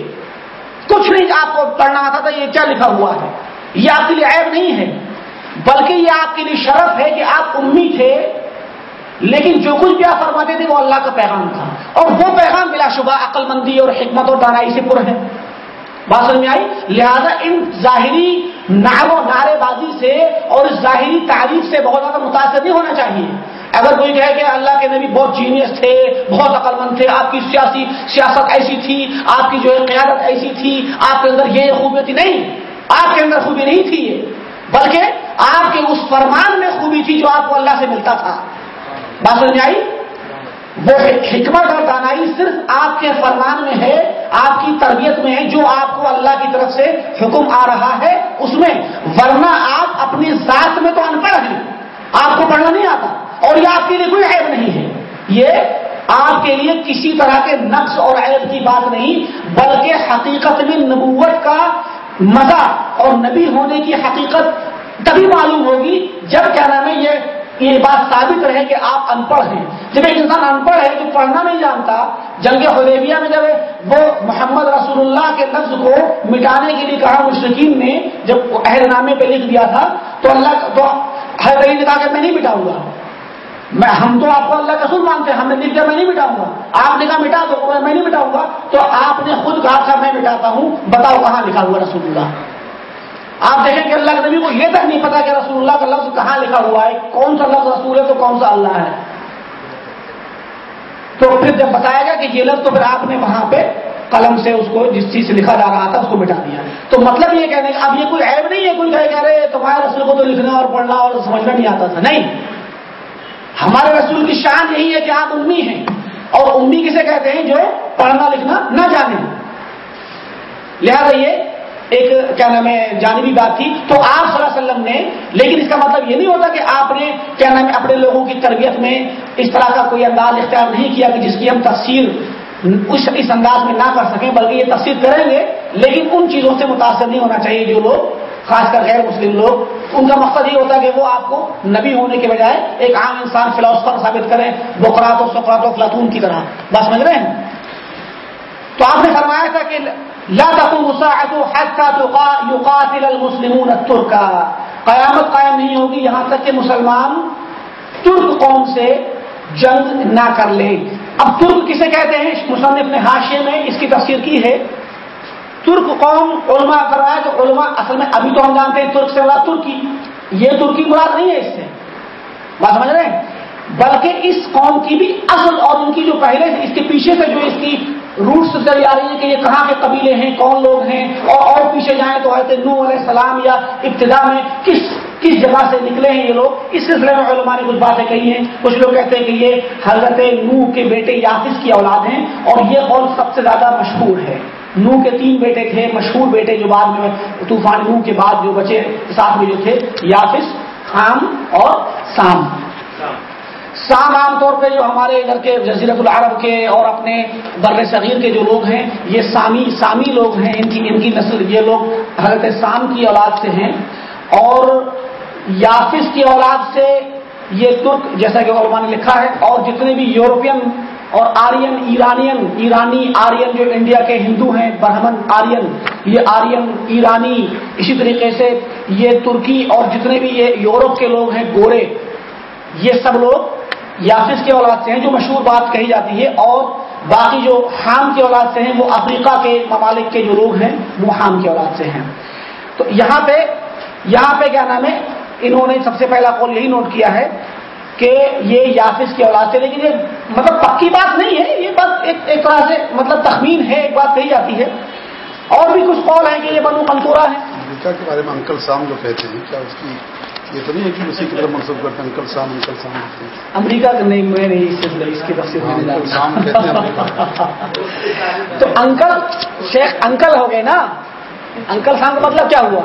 کچھ نہیں آپ کو پڑھنا آتا تھا یہ کیا لکھا ہوا ہے، یہ آپ کے لیے عیب نہیں ہے، بلکہ یہ آپ کے لیے شرف ہے کہ آپ امی تھے۔ لیکن جو کچھ بھی آپ فرماتے تھے وہ اللہ کا پیغام تھا۔ اور وہ پیغام بلا شبہ عقل مندی اور حکمت اور دانائی سے پر ہے۔ بات سمجھ میں آئی؟ لہذا ان ظاہری نعر و نعرے بازی سے اور ظاہری تعریف سے بہت زیادہ متاثر نہیں ہونا چاہیے۔ اگر کوئی کہے کہ اللہ کے نبی بہت جینیس تھے، بہت عقل مند تھے، آپ کی سیاسی سیاست ایسی تھی، آپ کی جو ہے قیادت ایسی تھی، آپ کے اندر یہ خوبی تھی، نہیں۔ آپ کے اندر خوبی نہیں تھی یہ۔ بلکہ آپ کے اس فرمان میں خوبی تھی جو آپ کو اللہ سے ملتا تھا۔ بات سمجھ آئی؟ وہ حکمت اور دانائی صرف آپ کے فرمان میں ہے، آپ کی تربیت میں ہے، جو آپ کو اللہ کی طرف سے حکم آ رہا ہے، اس میں۔ ورنہ آپ اپنی ذات میں تو ان پڑھ ہیں۔ آپ کو پڑھنا نہیں آتا۔ اور یہ آپ کے لیے کوئی عیب نہیں ہے۔ یہ آپ کے لیے کسی طرح کے نقص اور عیب کی بات نہیں، بلکہ حقیقت میں نبوت کا مزہ اور نبی ہونے کی حقیقت تبھی معلوم ہوگی جب کیا نام ہے یہ یہ بات ثابت رہے کہ آپ ان پڑھ ہیں۔ جب ایک انسان ان پڑھ ہے جو پڑھنا نہیں جانتا، جنگ حدیبیہ میں جب وہ محمد رسول اللہ کے لفظ کو مٹانے کے لیے کہا مشرقین نے، جب عہد نامے پہ لکھ دیا تھا، تو اللہ تو ہر نے کہا کہ میں نہیں مٹاؤں گا۔ میں ہم تو آپ کو اللہ کا سن مانتے ہیں، ہم نے لکھ دیا میں نہیں مٹاؤں گا۔ آپ نے کہا مٹا دو میں نہیں مٹاؤں گا۔ تو آپ نے خود کہا تھا، میں مٹاتا ہوں، بتاؤ کہاں لکھا ہوا رسول اللہ۔ آپ دیکھیں کہ اللہ کے نبی کو یہ تک نہیں پتا کہ رسول اللہ کا لفظ کہاں لکھا ہوا ہے، کون سا لفظ رسول ہے تو کون سا اللہ ہے۔ تو پھر جب بتایا گیا کہ یہ لفظ تو پھر آپ نے وہاں پہ قلم سے اس کو جس چیز سے لکھا جا رہا تھا اس کو مٹا دیا۔ تو مطلب یہ کہنے اب یہ کوئی عیب نہیں ہے، کوئی کہہ رہے تمہارے رسول کو تو لکھنا اور پڑھنا اور سمجھنا نہیں آتا تھا۔ نہیں۔ ہمارے رسول کی شان یہی ہے کہ آپ امی ہیں اور امی کسے کہتے ہیں جو پڑھنا لکھنا نہ جانے۔ لہٰذا یہ ایک کیا نام ہے، جانبی بات تھی۔ تو آپ صلی اللہ علیہ وسلم نے، لیکن اس کا مطلب یہ نہیں ہوتا کہ آپ نے کیا نام ہے، اپنے لوگوں کی تربیت میں اس طرح کا کوئی انداز اختیار نہیں کیا کہ جس کی ہم تفصیل اس انداز میں نہ کر سکیں، بلکہ یہ تفصیل کریں گے۔ لیکن ان چیزوں سے متاثر نہیں ہونا چاہیے جو لوگ، خاص کر غیر مسلم لوگ، ان کا مقصد یہ ہوتا ہے کہ وہ آپ کو نبی ہونے کے بجائے ایک عام انسان، فلاسفر ثابت کریں بکرات و سکرات و فلاطون کی طرح۔ بات سمجھ رہے ہیں؟ تو آپ نے فرمایا تھا کہ لا تقوم الساعة حتى يقاتل المسلمون التركا قیامت قائم نہیں ہوگی یہاں تک کہ مسلمان ترک قوم سے جنگ نہ کر لے اب ترک کسے کہتے ہیں؟ مصنف نے حاشے میں اس کی تفسیر کی ہے۔ ترک قوم علماء کروایا تو علماء اصل میں ابھی تو ہم جانتے ہیں ترک سے مراد ترکی۔ یہ ترکی مراد نہیں ہے اس سے۔ بات سمجھ رہے ہیں؟ بلکہ اس قوم کی بھی اصل اور ان کی جو پہلے اس کے پیچھے سے جو اس کی روٹس چلی آ رہی ہے کہ یہ کہاں کے قبیلے ہیں، کون لوگ ہیں؟ اور اور پیچھے جائیں تو حضرت نو علیہ السلام یا ابتدا میں کس کس جگہ سے نکلے ہیں یہ لوگ؟ اس سلسلے میں علماء نے کچھ باتیں کہی ہیں۔ کچھ لوگ کہتے ہیں کہ یہ حضرت نو کے بیٹے یافس کی اولاد ہیں اور یہ قول سب سے زیادہ مشہور ہے۔ نو کے تین بیٹے تھے، مشہور بیٹے جو بعد میں طوفان نو کے بعد جو بچے ساتھ میں جو تھے یافس خام اور سام۔ سام عام طور پہ جو ہمارے ادھر کے جزیرت العرب کے اور اپنے بر صغیر کے جو لوگ ہیں، یہ سامی سامی لوگ ہیں، ان کی ان کی نسل، یہ لوگ حضرت سام کی اولاد سے ہیں۔ اور یافس کی اولاد سے یہ ترک، جیسا کہ علماء نے لکھا ہے، اور جتنے بھی یورپین اور آرین، ایرانین، ایرانی آرین جو انڈیا کے ہندو ہیں، برہمن آرین، یہ آرین، ایرانی، اسی طریقے سے یہ ترکی اور جتنے بھی یہ یورپ کے لوگ ہیں، گورے، یہ سب لوگ یافس کے اولاد سے ہیں جو مشہور بات کہی جاتی ہے اور باقی جو حام کی اولاد سے ہیں وہ افریقہ کے ممالک کے جو لوگ ہیں وہ حام کی اولاد سے ہیں۔ تو یہاں پہ یہاں پہ کیا نام ہے؟ انہوں نے سب سے پہلا قول یہی نوٹ کیا ہے کہ یہ یافس کی اولاد سے، لیکن یہ مطلب پکی بات نہیں ہے، یہ بات ایک ایک طرح سے مطلب تخمین ہے، ایک بات کہی جاتی ہے۔ اور بھی کچھ قول ہیں کہ یہ بنو کنکورا ہے امریکہ کے بارے میں انکل سام جو کہتے ہیں، کیا اس کی یہ تو نہیں ہے کہ اسی کی طرف منسوخ کرتے ہیں انکل سام انکل سام امریکہ کا نہیں میں نہیں اس کی تفصیل انکل سام کہتے ہیں۔ تو انکل شیخ انکل ہو گئے نا؟ انکل سام کا مطلب کیا ہوا؟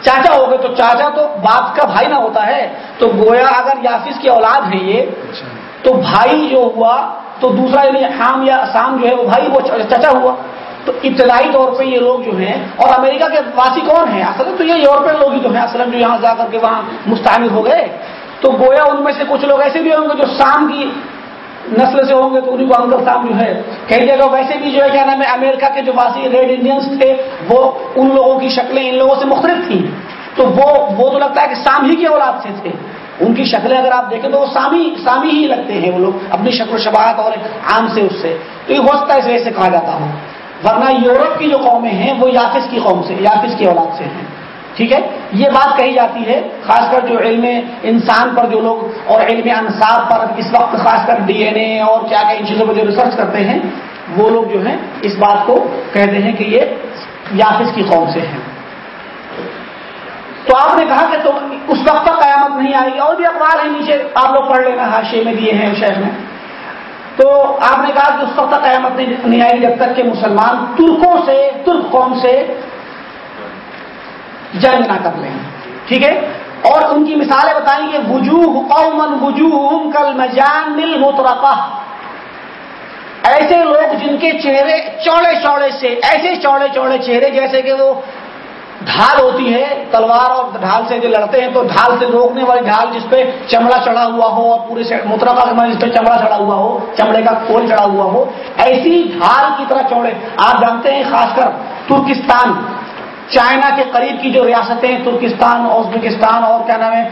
چاچا ہو گئے تو چاچا تو باپ کا بھائی نہ ہوتا ہے۔ تو گویا اگر یافس کی اولاد ہے یہ اچھا۔ تو بھائی جو ہوا تو دوسرا یعنی حام یا سام جو ہے وہ بھائی وہ چچا ہوا۔ تو ابتدائی طور پہ یہ لوگ جو ہیں اور امریکہ کے واسی کون ہیں؟ اصل تو یہ یورپین لوگ ہی تو ہیں، اصل جو یہاں جا کر کے وہاں مستعمل ہو گئے۔ تو گویا ان میں سے کچھ لوگ ایسے بھی ہوں گے جو سام کی نسل سے ہوں گے، تو انہیں کو انکل سام جو ہے۔ کئی جگہ ویسے بھی جو ہے، کیا نام ہے، امریکہ کے جو واسی ریڈ انڈینس تھے، وہ ان لوگوں کی شکلیں ان لوگوں سے مختلف تھیں۔ تو وہ وہ تو لگتا ہے کہ سام ہی کی اولاد سے تھے۔ ان کی شکلیں اگر آپ دیکھیں تو وہ سامی سامی ہی لگتے ہیں وہ لوگ، اپنی شکل و شباہت اور عام سے اس سے۔ تو یہ ہو سکتا ہے اس وجہ سے کہا جاتا ہوں ورنہ یورپ کی جو قومیں ہیں، وہ یافس کی قوم سے یافس کی اولاد سے ہیں۔ ٹھیک ہے؟ یہ بات کہی جاتی ہے، خاص کر جو علم انسان پر جو لوگ اور علم انصاب پر اس وقت خاص کر ڈی این اے اور کیا کہ ان چیزوں پر جو ریسرچ کرتے ہیں، وہ لوگ جو ہیں اس بات کو کہتے ہیں کہ یہ یافس کی قوم سے ہیں۔ تو آپ نے کہا کہ تو اس وقت تک قیامت نہیں آئے گی۔ اور بھی اخبار ہیں، نیچے آپ لوگ پڑھ لینا ہاں، حاشے میں دیے ہیں شہر میں۔ تو آپ نے کہا کہ اس وقت تک قیامت نہیں آئے گی جب تک کہ مسلمان ترکوں سے ترک قوم سے جنگ نہ کر لیں۔ ٹھیک ہے؟ اور ان کی مثالیں بتائیں گے وجوہ قومن وجوہ کل مجان مل ایسے لوگ جن کے چہرے چوڑے چوڑے سے ایسے چوڑے چوڑے چہرے جیسے کہ وہ ڈھال ہوتی ہے، تلوار اور ڈھال سے جو لڑتے ہیں تو ڈھال سے روکنے والی ڈھال جس پہ چمڑا چڑھا ہوا ہو اور پورے متربہ جس پہ چمڑا چڑھا ہوا ہو، چمڑے کا کول چڑھا ہوا ہو، ایسی ڈھال کی طرح چوڑے۔ آپ جانتے ہیں خاص کر ترکستان، چائنا کے قریب کی جو ریاستیں ترکستان، ازبکستان اور کیا نام ہے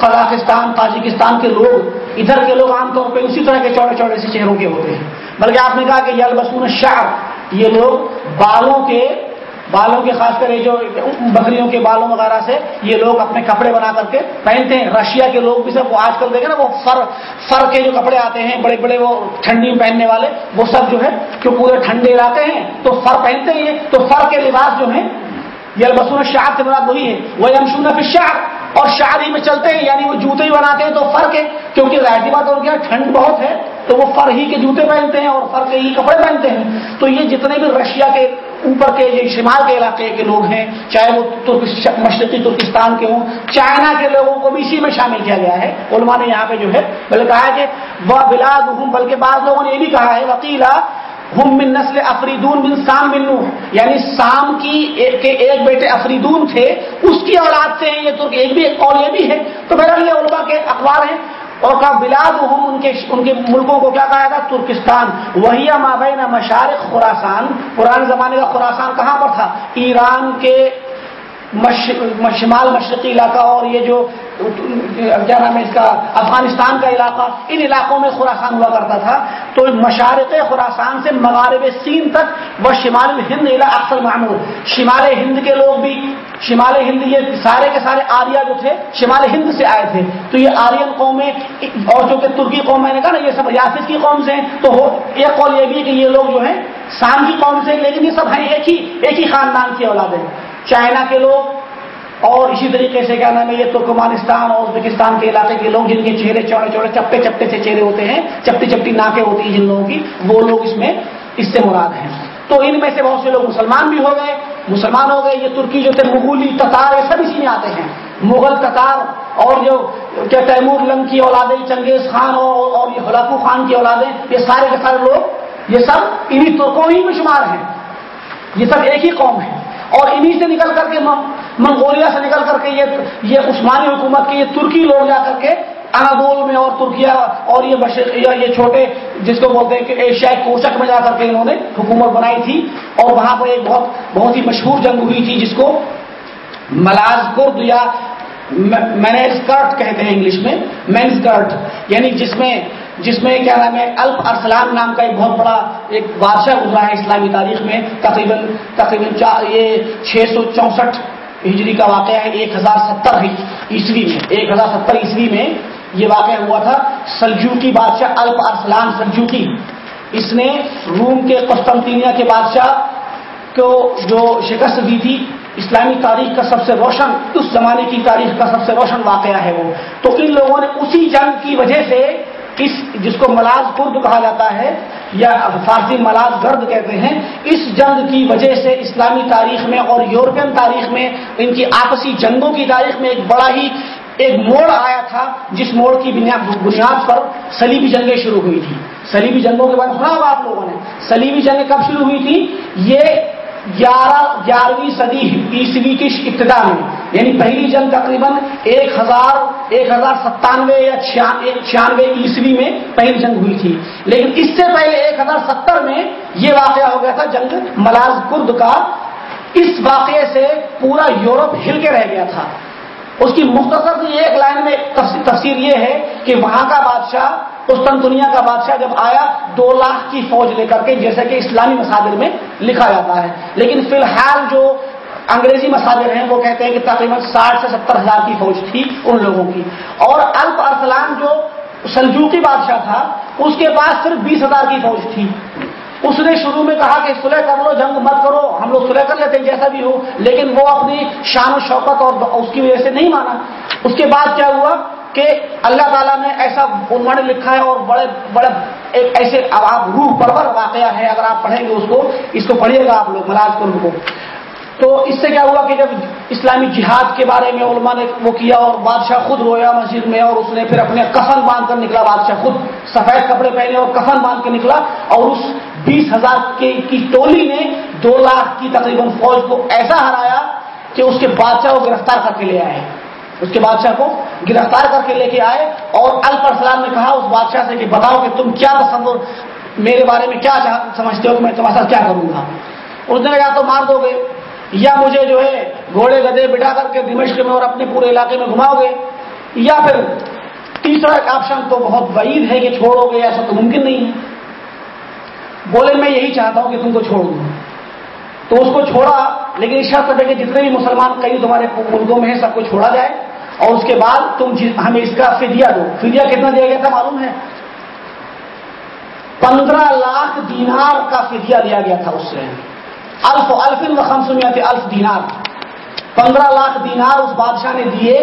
قزاقستان، تاجکستان کے لوگ، ادھر کے لوگ عام طور پہ اسی طرح کے چوڑے چوڑے سے چہروں کے ہوتے ہیں۔ بلکہ آپ نے کہا کہ یلبسون شاہ یہ لوگ بالوں کے بالوں کے خاص کر جو بکریوں کے بالوں وغیرہ سے یہ لوگ اپنے کپڑے بنا کر کے پہنتے ہیں۔ رشیا کے لوگ بھی سب وہ آج کل دیکھیں نا وہ فر فر کے جو کپڑے آتے ہیں، بڑے بڑے وہ ٹھنڈی میں پہننے والے، وہ سب جو ہے جو پورے ٹھنڈے علاقے ہیں، تو فر پہنتے ہیں۔ تو فر کے لباس جو ہیں یہ بسون شاہ سے مراد وہی ہے وہ یمشون پھر شاہ اور شاعری میں چلتے ہیں یعنی وہ جوتے ہی بناتے ہیں تو فرق ہے کیونکہ ظاہری بات اور کیا ٹھنڈ بہت ہے۔ تو وہ فر ہی کے جوتے پہنتے ہیں اور فر کے ہی کپڑے پہنتے ہیں۔ تو یہ جتنے بھی رشیا کے اوپر کے یہ شمال کے علاقے کے لوگ ہیں چاہے وہ مشرقی ترکستان کے ہوں چائنا کے لوگوں کو بھی اسی میں شامل کیا گیا ہے۔ علماء نے یہاں پہ جو ہے بلکہ کہا ہے کہ وہ بلاد ہوں بلکہ بعض لوگوں نے یہ بھی کہا ہے وکیلا ہم من نسل افریدون بن سام بن نوح۔ یعنی سام کی ایک, ایک بیٹے افریدون تھے اس کی اولاد سے ہیں یہ ترک ایک بھی اور یہ بھی ہے تو بہرحال یہ علماء کے اخبار ہیں۔ اور کا بلاد ان کے ان کے ملکوں کو کیا کہا تھا؟ ترکستان. وہی مابین مشارق خوراسان پرانے زمانے کا خوراسان کہاں پر تھا؟ ایران کے شمال مشرقی علاقہ اور یہ جو کیا نام ہے اس کا افغانستان کا علاقہ، ان علاقوں میں خوراسان ہوا کرتا تھا، تو مشارق خوراسان سے مغارب سین تک وہ شمال ہند اکثر معمول. شمال ہند کے لوگ بھی، شمال ہند یہ سارے کے سارے آریہ جو تھے، شمال ہند سے آئے تھے. تو یہ آرین قومیں، اور جو کہ ترکی قوم میں نے کہا نا، یہ سب ریاست کی قوم سے ہیں، تو ایک قول یہ بھی کہ یہ لوگ جو ہیں سام کی قوم سے لیکن یہ سب ہیں ایک ہی ایک ہی خاندان کی اولاد ہیں چائنا کے لوگ اور اسی طریقے سے کیا نام ہے یہ ترکمانستان اور ازبکستان کے علاقے کے لوگ جن کے چہرے چوڑے چوڑے چپے چپے سے چہرے ہوتے ہیں، چپٹی چپٹی ناکیں ہوتی ہیں جن لوگوں کی، وہ لوگ اس میں، اس سے مراد ہیں۔ تو ان میں سے بہت سے لوگ مسلمان بھی ہو گئے، مسلمان ہو گئے، یہ ترکی جو تھے، مغولی، تتار، یہ سب اسی میں آتے ہیں۔ مغل، تتار اور جو کیا تیمور لنگ کی اولادیں چنگیز خان اور یہ ہلاکو خان کی اولادیں، یہ سارے کے سارے لوگ، یہ سب انہیں ترکوں ہی میں شمار ہیں۔ یہ سب ایک ہی قوم ہے اور انہی سے نکل کر کے منگولیا سے نکل کر کے یہ یہ عثمانی حکومت کے یہ ترکی لوگ جا کر کے انادول میں اور ترکیا اور یہ یہ چھوٹے جس کو بولتے ہیں کہ ایشیا کوشک میں جا کر کے انہوں نے حکومت بنائی تھی اور وہاں پر ایک بہت بہت ہی مشہور جنگ ہوئی تھی جس کو ملاز کرد یا مینز کرٹ کہتے ہیں انگلش میں مینز کرٹ یعنی جس میں جس میں کیا نام ہے، الف ارسلان نام کا ایک بہت بڑا ایک بادشاہ گزرا ہے اسلامی تاریخ میں۔ تقریباً تقریباً یہ چھ سو چونسٹھ ہجری کا واقعہ ہے، ایک ہزار ستر عیسوی میں۔ ایک ہزار ستر عیسوی میں یہ واقعہ ہوا تھا۔ سلجوکی بادشاہ الف ارسلان سلجوکی اس نے روم کے قسطنطینیہ کے بادشاہ کو جو شکست دی تھی، اسلامی تاریخ کا سب سے روشن، اس زمانے کی تاریخ کا سب سے روشن واقعہ ہے وہ۔ تو ان لوگوں نے اسی جنگ کی وجہ سے اس جس کو ملاز کرد کہا جاتا ہے یا فارسی ملاز گرد کہتے ہیں، اس جنگ کی وجہ سے اسلامی تاریخ میں اور یورپین تاریخ میں، ان کی آپسی جنگوں کی تاریخ میں ایک بڑا ہی ایک موڑ آیا تھا، جس موڑ کی بنیاد پر سلیبی جنگیں شروع ہوئی تھی سلیبی جنگوں کے بعد سنا آپ لوگوں نے۔ سلیبی جنگیں کب شروع ہوئی تھی یہ گیارہ گیارہویں صدی عیسوی کی ابتدا میں۔ یعنی پہلی جنگ تقریباً ایک ہزار ایک ہزار ستانوے یا چھیانوے عیسوی میں پہلی جنگ ہوئی تھی۔ لیکن اس سے پہلے ایک ہزار ستر میں یہ واقعہ ہو گیا تھا، جنگ ملاز کرد کا۔ اس واقعے سے پورا یورپ ہل کے رہ گیا تھا۔ اس کی مختصر ایک لائن میں تفسیر یہ ہے کہ وہاں کا بادشاہ دنیا کا بادشاہ جب آیا، دو لاکھ کی فوج لے کر کے، جیسے کہ اسلامی مساجر میں لکھا جاتا ہے۔ لیکن فی الحال جو انگریزی مساجر ہیں، وہ کہتے ہیں کہ تقریباً ساٹھ سے ستر ہزار کی فوج تھی ان لوگوں کی۔ اور الف ارسلان جو سلجوکی بادشاہ تھا، اس کے پاس صرف بیس ہزار کی فوج تھی۔ اس نے شروع میں کہا کہ سلح کر لو، جنگ مت کرو، ہم لوگ سلح کر لیتے ہیں، جیسا بھی ہو۔ لیکن وہ اپنی شان و شوقت اور اس کی وجہ سے نہیں مانا۔ اس کے بعد کیا ہوا کہ اللہ تعالیٰ نے ایسا انہوں نے لکھا ہے اور بڑے بڑے ایک ایسے اب آپ روح پرور واقعہ ہے۔ اگر آپ پڑھیں گے اس کو اس کو پڑھیے گا آپ لوگ ملاج کو کو۔ تو اس سے کیا ہوا کہ جب اسلامی جہاد کے بارے میں علماء نے وہ کیا اور بادشاہ خود رویا مسجد میں اور اس نے پھر اپنے کفن باندھ کر نکلا، بادشاہ خود سفید کپڑے پہنے اور کفن باندھ کے نکلا اور اس بیس ہزار کی ٹولی نے دو لاکھ کی تقریباً فوج کو ایسا ہرایا کہ اس کے بادشاہ کو گرفتار کر کے لے آئے۔ اس کے بادشاہ کو گرفتار کر کے لے کے آئے اور السلام نے کہا اس بادشاہ سے کہ بتاؤ کہ تم کیا پسند میرے بارے میں کیا سمجھتے ہو کہ میں تمہارا کیا کروں گا؟ اس نے یا تو مار دو گے۔ یا مجھے جو ہے گھوڑے گدے بٹھا کر کے دمشق میں اور اپنے پورے علاقے میں گھماؤ گے، یا پھر تیسرا ایک آپشن تو بہت بعید ہے کہ چھوڑو گے، ایسا تو ممکن نہیں ہے۔ بولے، میں یہی چاہتا ہوں کہ تم کو چھوڑ دوں تو اس کو چھوڑا، لیکن اس شرط پہ کہ جتنے بھی مسلمان کئی تمہارے ملکوں میں ہیں، سب کو چھوڑا جائے۔ اور اس کے بعد تم ہمیں اس کا فدیا دو۔ فدیا کتنا دیا گیا تھا معلوم ہے؟ پندرہ لاکھ دینار کا فدیا دیا گیا تھا اس سے۔ الف الف و سنیا تھے الف دینار۔ پندرہ لاکھ دینار اس بادشاہ نے دیے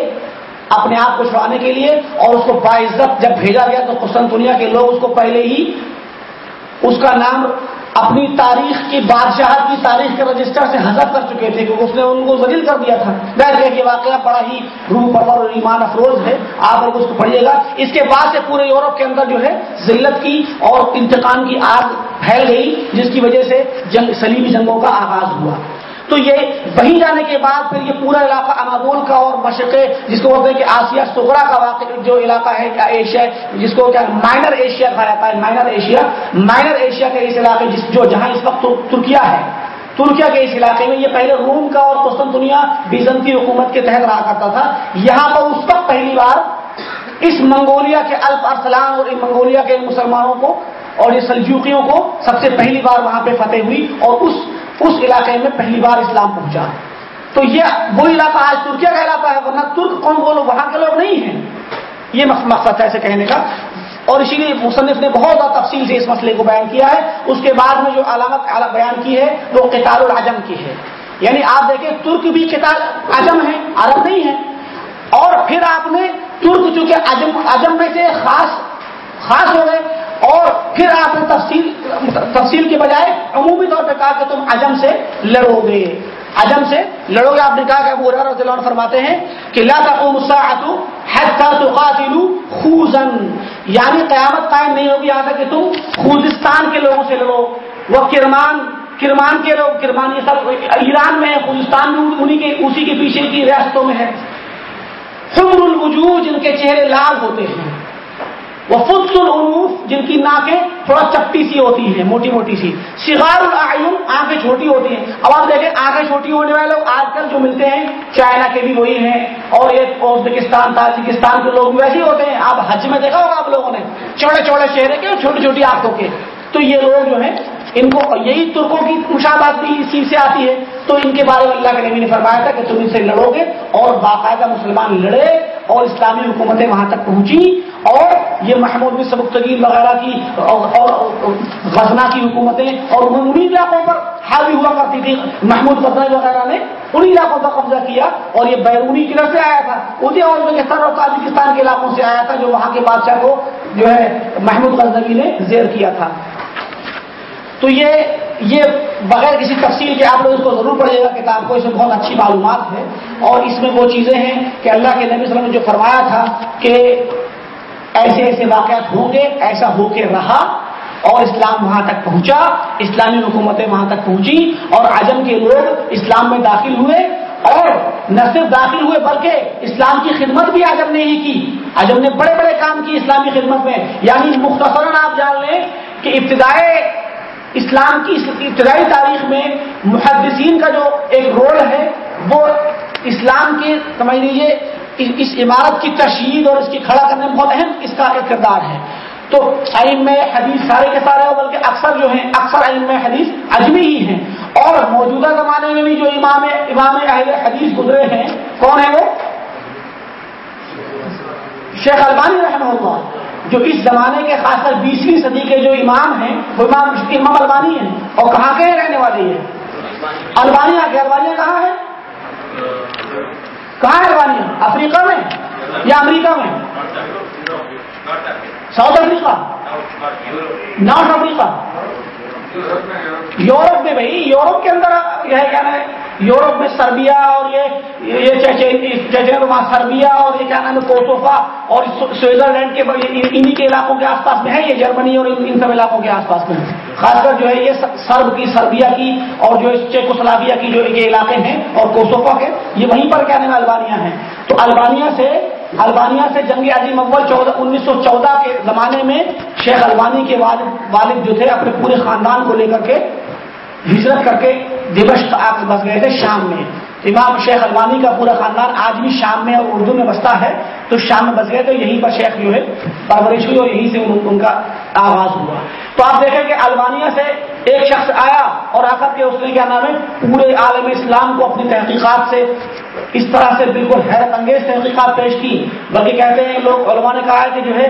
اپنے آپ کو چھڑانے کے لیے اور اس کو باعزت جب بھیجا گیا تو قسطنطنیہ کے لوگ اس کو پہلے ہی اس کا نام اپنی تاریخ کی بادشاہ کی تاریخ کے رجسٹر سے حذف کر چکے تھے کیونکہ اس نے ان کو ذلیل کر دیا تھا۔ بہت کہ واقعہ بڑا ہی روح پرور اور ایمان افروز ہے۔ آپ لوگ اس کو پڑھیے گا۔ اس کے بعد سے پورے یورپ کے اندر جو ہے ذلت کی اور انتقام کی آگ پھیل گئی، جس کی وجہ سے جنگ سلیمی جنگوں کا آغاز ہوا۔ تو یہ وہیں جانے کے بعد پھر یہ پورا علاقہ امابول کا اور مشرق جس کو بولتے ہیں کہ آسیہ سگرا کا واقع جو علاقہ ہے ایشیا، جس کو کیا مائنر ایشیا کہا جاتا ہے، مائنر ایشیا مائنر ایشیا کے اس علاقے جس جو جہاں اس وقت ترکیا ہے۔ ترکیا کے اس علاقے میں یہ پہلے روم کا اور قسطن دنیا بیزنتی حکومت کے تحت رہا کرتا تھا۔ یہاں پر اس وقت پہلی بار اس منگولیا کے الف ارسلان اور ان منگولیا کے مسلمانوں کو اور یہ سلجوکیوں کو سب سے پہلی بار وہاں پہ فتح ہوئی اور اس اس علاقے میں پہلی بار اسلام پہنچا۔ تو یہ وہ علاقہ آج ترکیا کا علاقہ ہے، ورنہ ترک کون وہ لوگ وہاں کے لوگ نہیں ہیں۔ یہ مقصد ہے ایسے کہنے کا۔ اور اسی لیے مصنف نے بہت زیادہ تفصیل سے اس مسئلے کو بیان کیا ہے۔ اس کے بعد میں جو علامت بیان کی ہے، وہ قطار العجم کی ہے۔ یعنی آپ دیکھیں، ترک بھی قطار اعظم ہے عرب نہیں ہے اور پھر آپ نے ترک چونکہ اعظم میں سے خاص خاص ہو گئے اور پھر آپ نے تفصیل تفصیل کے بجائے عمومی طور پہ کہا کہ تم عجم سے لڑو گے عجم سے لڑو گے آپ نے کہا کہ ابو رضی اللہ عنہ فرماتے ہیں کہ لا تقوم الساعه حتى تقاتلوا خوزا۔ یعنی قیامت قائم نہیں ہوگی یہاں تک کہ تم خوزستان کے لوگوں سے لڑو۔ وہ کرمان کرمان کے لوگ کرمان یہ سب ایران میں ہے خوزستان میں، انہی کے اسی کے پیچھے کی ریاستوں میں ہے حمر الوجوہ جن کے چہرے لال ہوتے ہیں۔ وہ فت العروف جن کی ناکیں تھوڑا چپٹی سی ہوتی ہیں، موٹی موٹی سی۔ شغار العین آنکھیں چھوٹی ہوتی ہیں۔ اب آپ دیکھیں، آنکھیں چھوٹی ہونے والے لوگ آج کل جو ملتے ہیں، چائنا کے بھی وہی ہیں۔ اور یہ ازبکستان تاجکستان کے لوگ ویسے ہی ہوتے ہیں۔ آپ حج میں دیکھا ہوگا آپ لوگوں نے، چوڑے چوڑے چہرے کے، چھوٹی چھوٹی آنکھوں کے۔ تو یہ لوگ جو ہیں، ان کو یہی ترکوں کی مشابات بھی اسی سے آتی ہے۔ تو ان کے بارے میں اللہ کے نبی نے فرمایا تھا کہ تم ان سے لڑو گے اور باقاعدہ مسلمان لڑے اور اسلامی حکومتیں وہاں تک پہنچی اور یہ محمود بن سبکتگیر وغیرہ کی اور غزنا کی حکومتیں اور انہیں علاقوں پر حاوی ہوا کرتی تھی محمود غزنہ وغیرہ نے انہیں علاقوں پر قبضہ کیا اور یہ بیرونی کی طرف سے آیا تھا۔ اسی اور ازبکستان اور تاجکستان کے علاقوں سے آیا تھا جو وہاں کے بادشاہ کو جو ہے محمود غزنوی نے زیر کیا تھا۔ تو یہ یہ بغیر کسی تفصیل کے آپ لوگ اس کو ضرور پڑھے گا، کتاب کو، اس میں بہت اچھی معلومات ہے اور اس میں وہ چیزیں ہیں کہ اللہ کے نبی صلی اللہ علیہ وسلم نے جو فرمایا تھا کہ ایسے ایسے واقعات ہوں گے، ایسا ہو کے رہا اور اسلام وہاں تک پہنچا، اسلامی حکومتیں وہاں تک پہنچی اور عجم کے لوگ اسلام میں داخل ہوئے۔ اور نہ صرف داخل ہوئے بلکہ اسلام کی خدمت بھی عجم نے ہی کی۔ عجم نے بڑے بڑے کام کی اسلامی خدمت میں۔ یعنی مختصراً آپ جان لیں کہ ابتدائے اسلام کی ابتدائی تاریخ میں محدثین کا جو ایک رول ہے، وہ اسلام کے، سمجھ لیجیے اس عمارت کی تشہیر اور اس کی کھڑا کرنے میں بہت اہم اس کا ایک کردار ہے۔ تو علم حدیث سارے کے سارے ہو بلکہ اکثر جو ہیں، اکثر علم حدیث اجمی ہی ہیں۔ اور موجودہ زمانے میں بھی جو امام امام اہل حدیث گزرے ہیں، کون ہے وہ؟ شیخ البانی رحمہ اللہ۔ جو اس زمانے کے خاص کر بیسویں صدی کے جو امام ہیں، وہ امام امام البانی ہیں اور کہاں کے رہنے والی ہے البانیہ کے البانیہ کہاں ہے کہاں ہے البانیہ افریقہ میں یا امریکہ میں؟ ساؤتھ افریقہ۔ نارتھ افریقہ۔ یورپ میں بھائی، یورپ کے اندر یہ کیا ہے، یورپ میں سربیا اور یہ سربیا اور یہ کیا نام ہے، کوسوفا اور سوئٹزرلینڈ کے انہیں کے علاقوں کے آس پاس میں ہے یہ جرمنی اور ان سب علاقوں کے آس پاس میں خاص کر جو ہے یہ سرب کی، سربیا کی اور جو چیکوسلاویا کی جو یہ علاقے ہیں اور کوسوفا کے، یہ وہیں پر کیا نام البانیہ ہیں۔ تو البانیہ سے البانیہ سے جنگ عظیم اول چودہ انیس سو چودہ کے زمانے میں شیخ البانی کے والد والد جو تھے اپنے پورے خاندان کو لے کر کے ہجرت کر کے دمشق آ بس گئے تھے شام میں۔ امام شیخ البانی کا پورا خاندان آج بھی شام میں اور اردو میں بستا ہے۔ تو شام میں بس گئے تو یہیں پر شیخ جو ہے پرورش ہوئی اور یہیں سے ان کا آغاز ہوا۔ تو آپ دیکھیں کہ البانیہ سے ایک شخص آیا اور آ کر کے اس نے کیا نام ہے، پورے عالم اسلام کو اپنی تحقیقات سے اس طرح سے بالکل حیرت انگیز تحقیقات پیش کی۔ بلکہ کہتے ہیں لوگ علماء نے کہا ہے کہ جو ہے،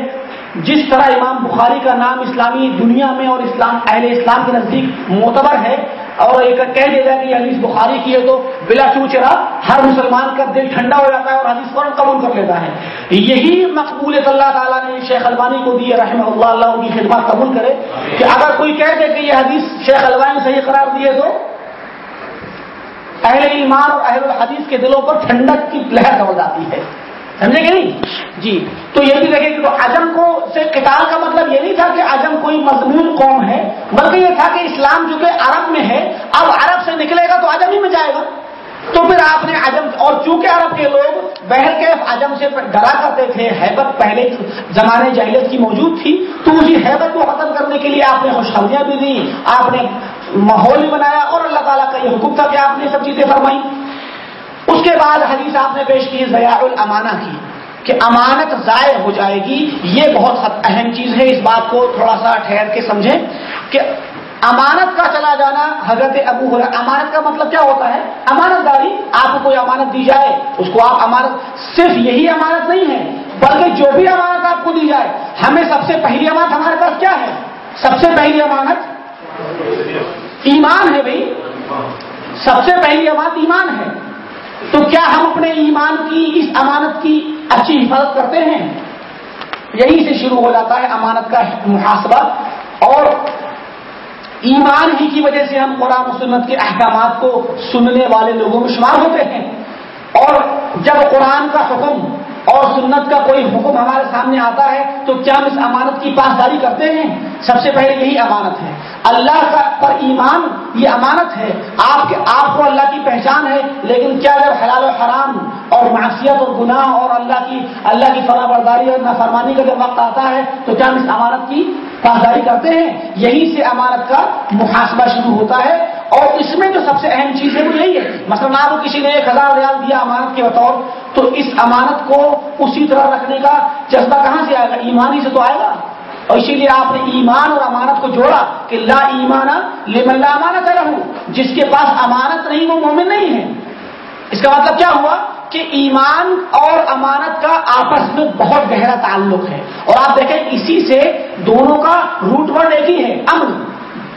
جس طرح امام بخاری کا نام اسلامی دنیا میں اور اسلام، اہل اسلام کے نزدیک معتبر ہے، اور ایک کہہ دیا جائے کہ حدیث بخاری کی ہے تو بلا چوچرا ہر مسلمان کا دل ٹھنڈا ہو جاتا ہے اور حدیث فوراً قبول کر لیتا ہے۔ یہی مقبولیت اللہ تعالیٰ نے شیخ البانی کو دی رحمہ اللہ اللہ کی خدمات قبول کرے کہ اگر کوئی کہہ دے کہ یہ حدیث شیخ البانی صحیح قرار دیے تو اہل ایمان اور اہل الحدیث کے دلوں پر ٹھنڈک کی لہر دوڑ جاتی ہے۔ سمجھے کہ نہیں؟ جی۔ تو یہ بھی دیکھیں کہ اجم کو سے کتاب کا مطلب یہ نہیں تھا کہ اجم کوئی مضمون قوم ہے، بلکہ یہ تھا کہ اسلام جو کہ عرب میں ہے، اب عرب سے نکلے گا تو اجم ہی میں جائے گا۔ تو پھر آپ نے عجم، اور چونکہ عرب کے لوگ بہر کے عجم سے ڈرا کرتے تھے، حیبت پہلے زمانے جہلیت کی موجود تھی، تو اسی حیبت کو ختم کرنے کے لیے آپ نے خوشحالیاں بھی دی آپ نے ماحول بنایا اور اللہ تعالیٰ کا یہ حکم تھا کہ آپ نے سب چیزیں فرمائی اس کے بعد حدیث آپ نے پیش کی، ضیاء الامانہ کی، کہ امانت ضائع ہو جائے گی۔ یہ بہت اہم چیز ہے۔ اس بات کو تھوڑا سا ٹھہر کے سمجھیں کہ امانت کا چلا جانا حضرت ابو ہو امانت کا مطلب کیا ہوتا ہے؟ امانت داری، آپ کو کوئی امانت دی جائے، اس کو آپ امانت صرف یہی امانت نہیں ہے، بلکہ جو بھی امانت آپ کو دی جائے، ہمیں سب سے پہلی امانت ہمارے پاس کیا ہے؟ سب سے پہلی امانت ایمان ہے بھائی۔ سب سے پہلی امانت ایمان ہے۔ تو کیا ہم اپنے ایمان کی، اس امانت کی اچھی حفاظت کرتے ہیں؟ یہی سے شروع ہو جاتا ہے امانت کا محاسبہ۔ اور ایمان ہی کی وجہ سے ہم قرآن و سنت کے احکامات کو سننے والے لوگوں میں شمار ہوتے ہیں۔ اور جب قرآن کا حکم اور سنت کا کوئی حکم ہمارے سامنے آتا ہے تو کیا ہم اس امانت کی پاسداری کرتے ہیں؟ سب سے پہلے یہی امانت ہے۔ اللہ کا پر ایمان یہ امانت ہے۔ آپ کے آپ کو اللہ کی پہچان ہے، لیکن کیا اگر حلال و حرام اور معاشیت اور گناہ اور اللہ کی اللہ کی فرا برداری اور نافرمانی کا جب وقت آتا ہے، تو کیا ہم اس امانت کی پاسداری کرتے ہیں؟ یہی سے امانت کا محاسبہ شروع ہوتا ہے۔ اور اس میں جو سب سے اہم چیز ہے وہ یہی ہے۔ مثلا آپ کو کسی نے ایک ہزار ریال دیا امانت کے بطور، تو اس امانت کو اسی طرح رکھنے کا جذبہ کہاں سے آئے گا؟ ایمانی سے تو آئے گا۔ اور اسی لیے آپ نے ایمان اور امانت کو جوڑا کہ لا ایمانہ لمن لا امانت رہوں جس کے پاس امانت نہیں، وہ مومن نہیں ہے۔ اس کا مطلب کیا ہوا؟ کہ ایمان اور امانت کا آپس میں بہت گہرا تعلق ہے۔ اور آپ دیکھیں، اسی سے دونوں کا روٹ ورڈ ایک ہی ہے، امن۔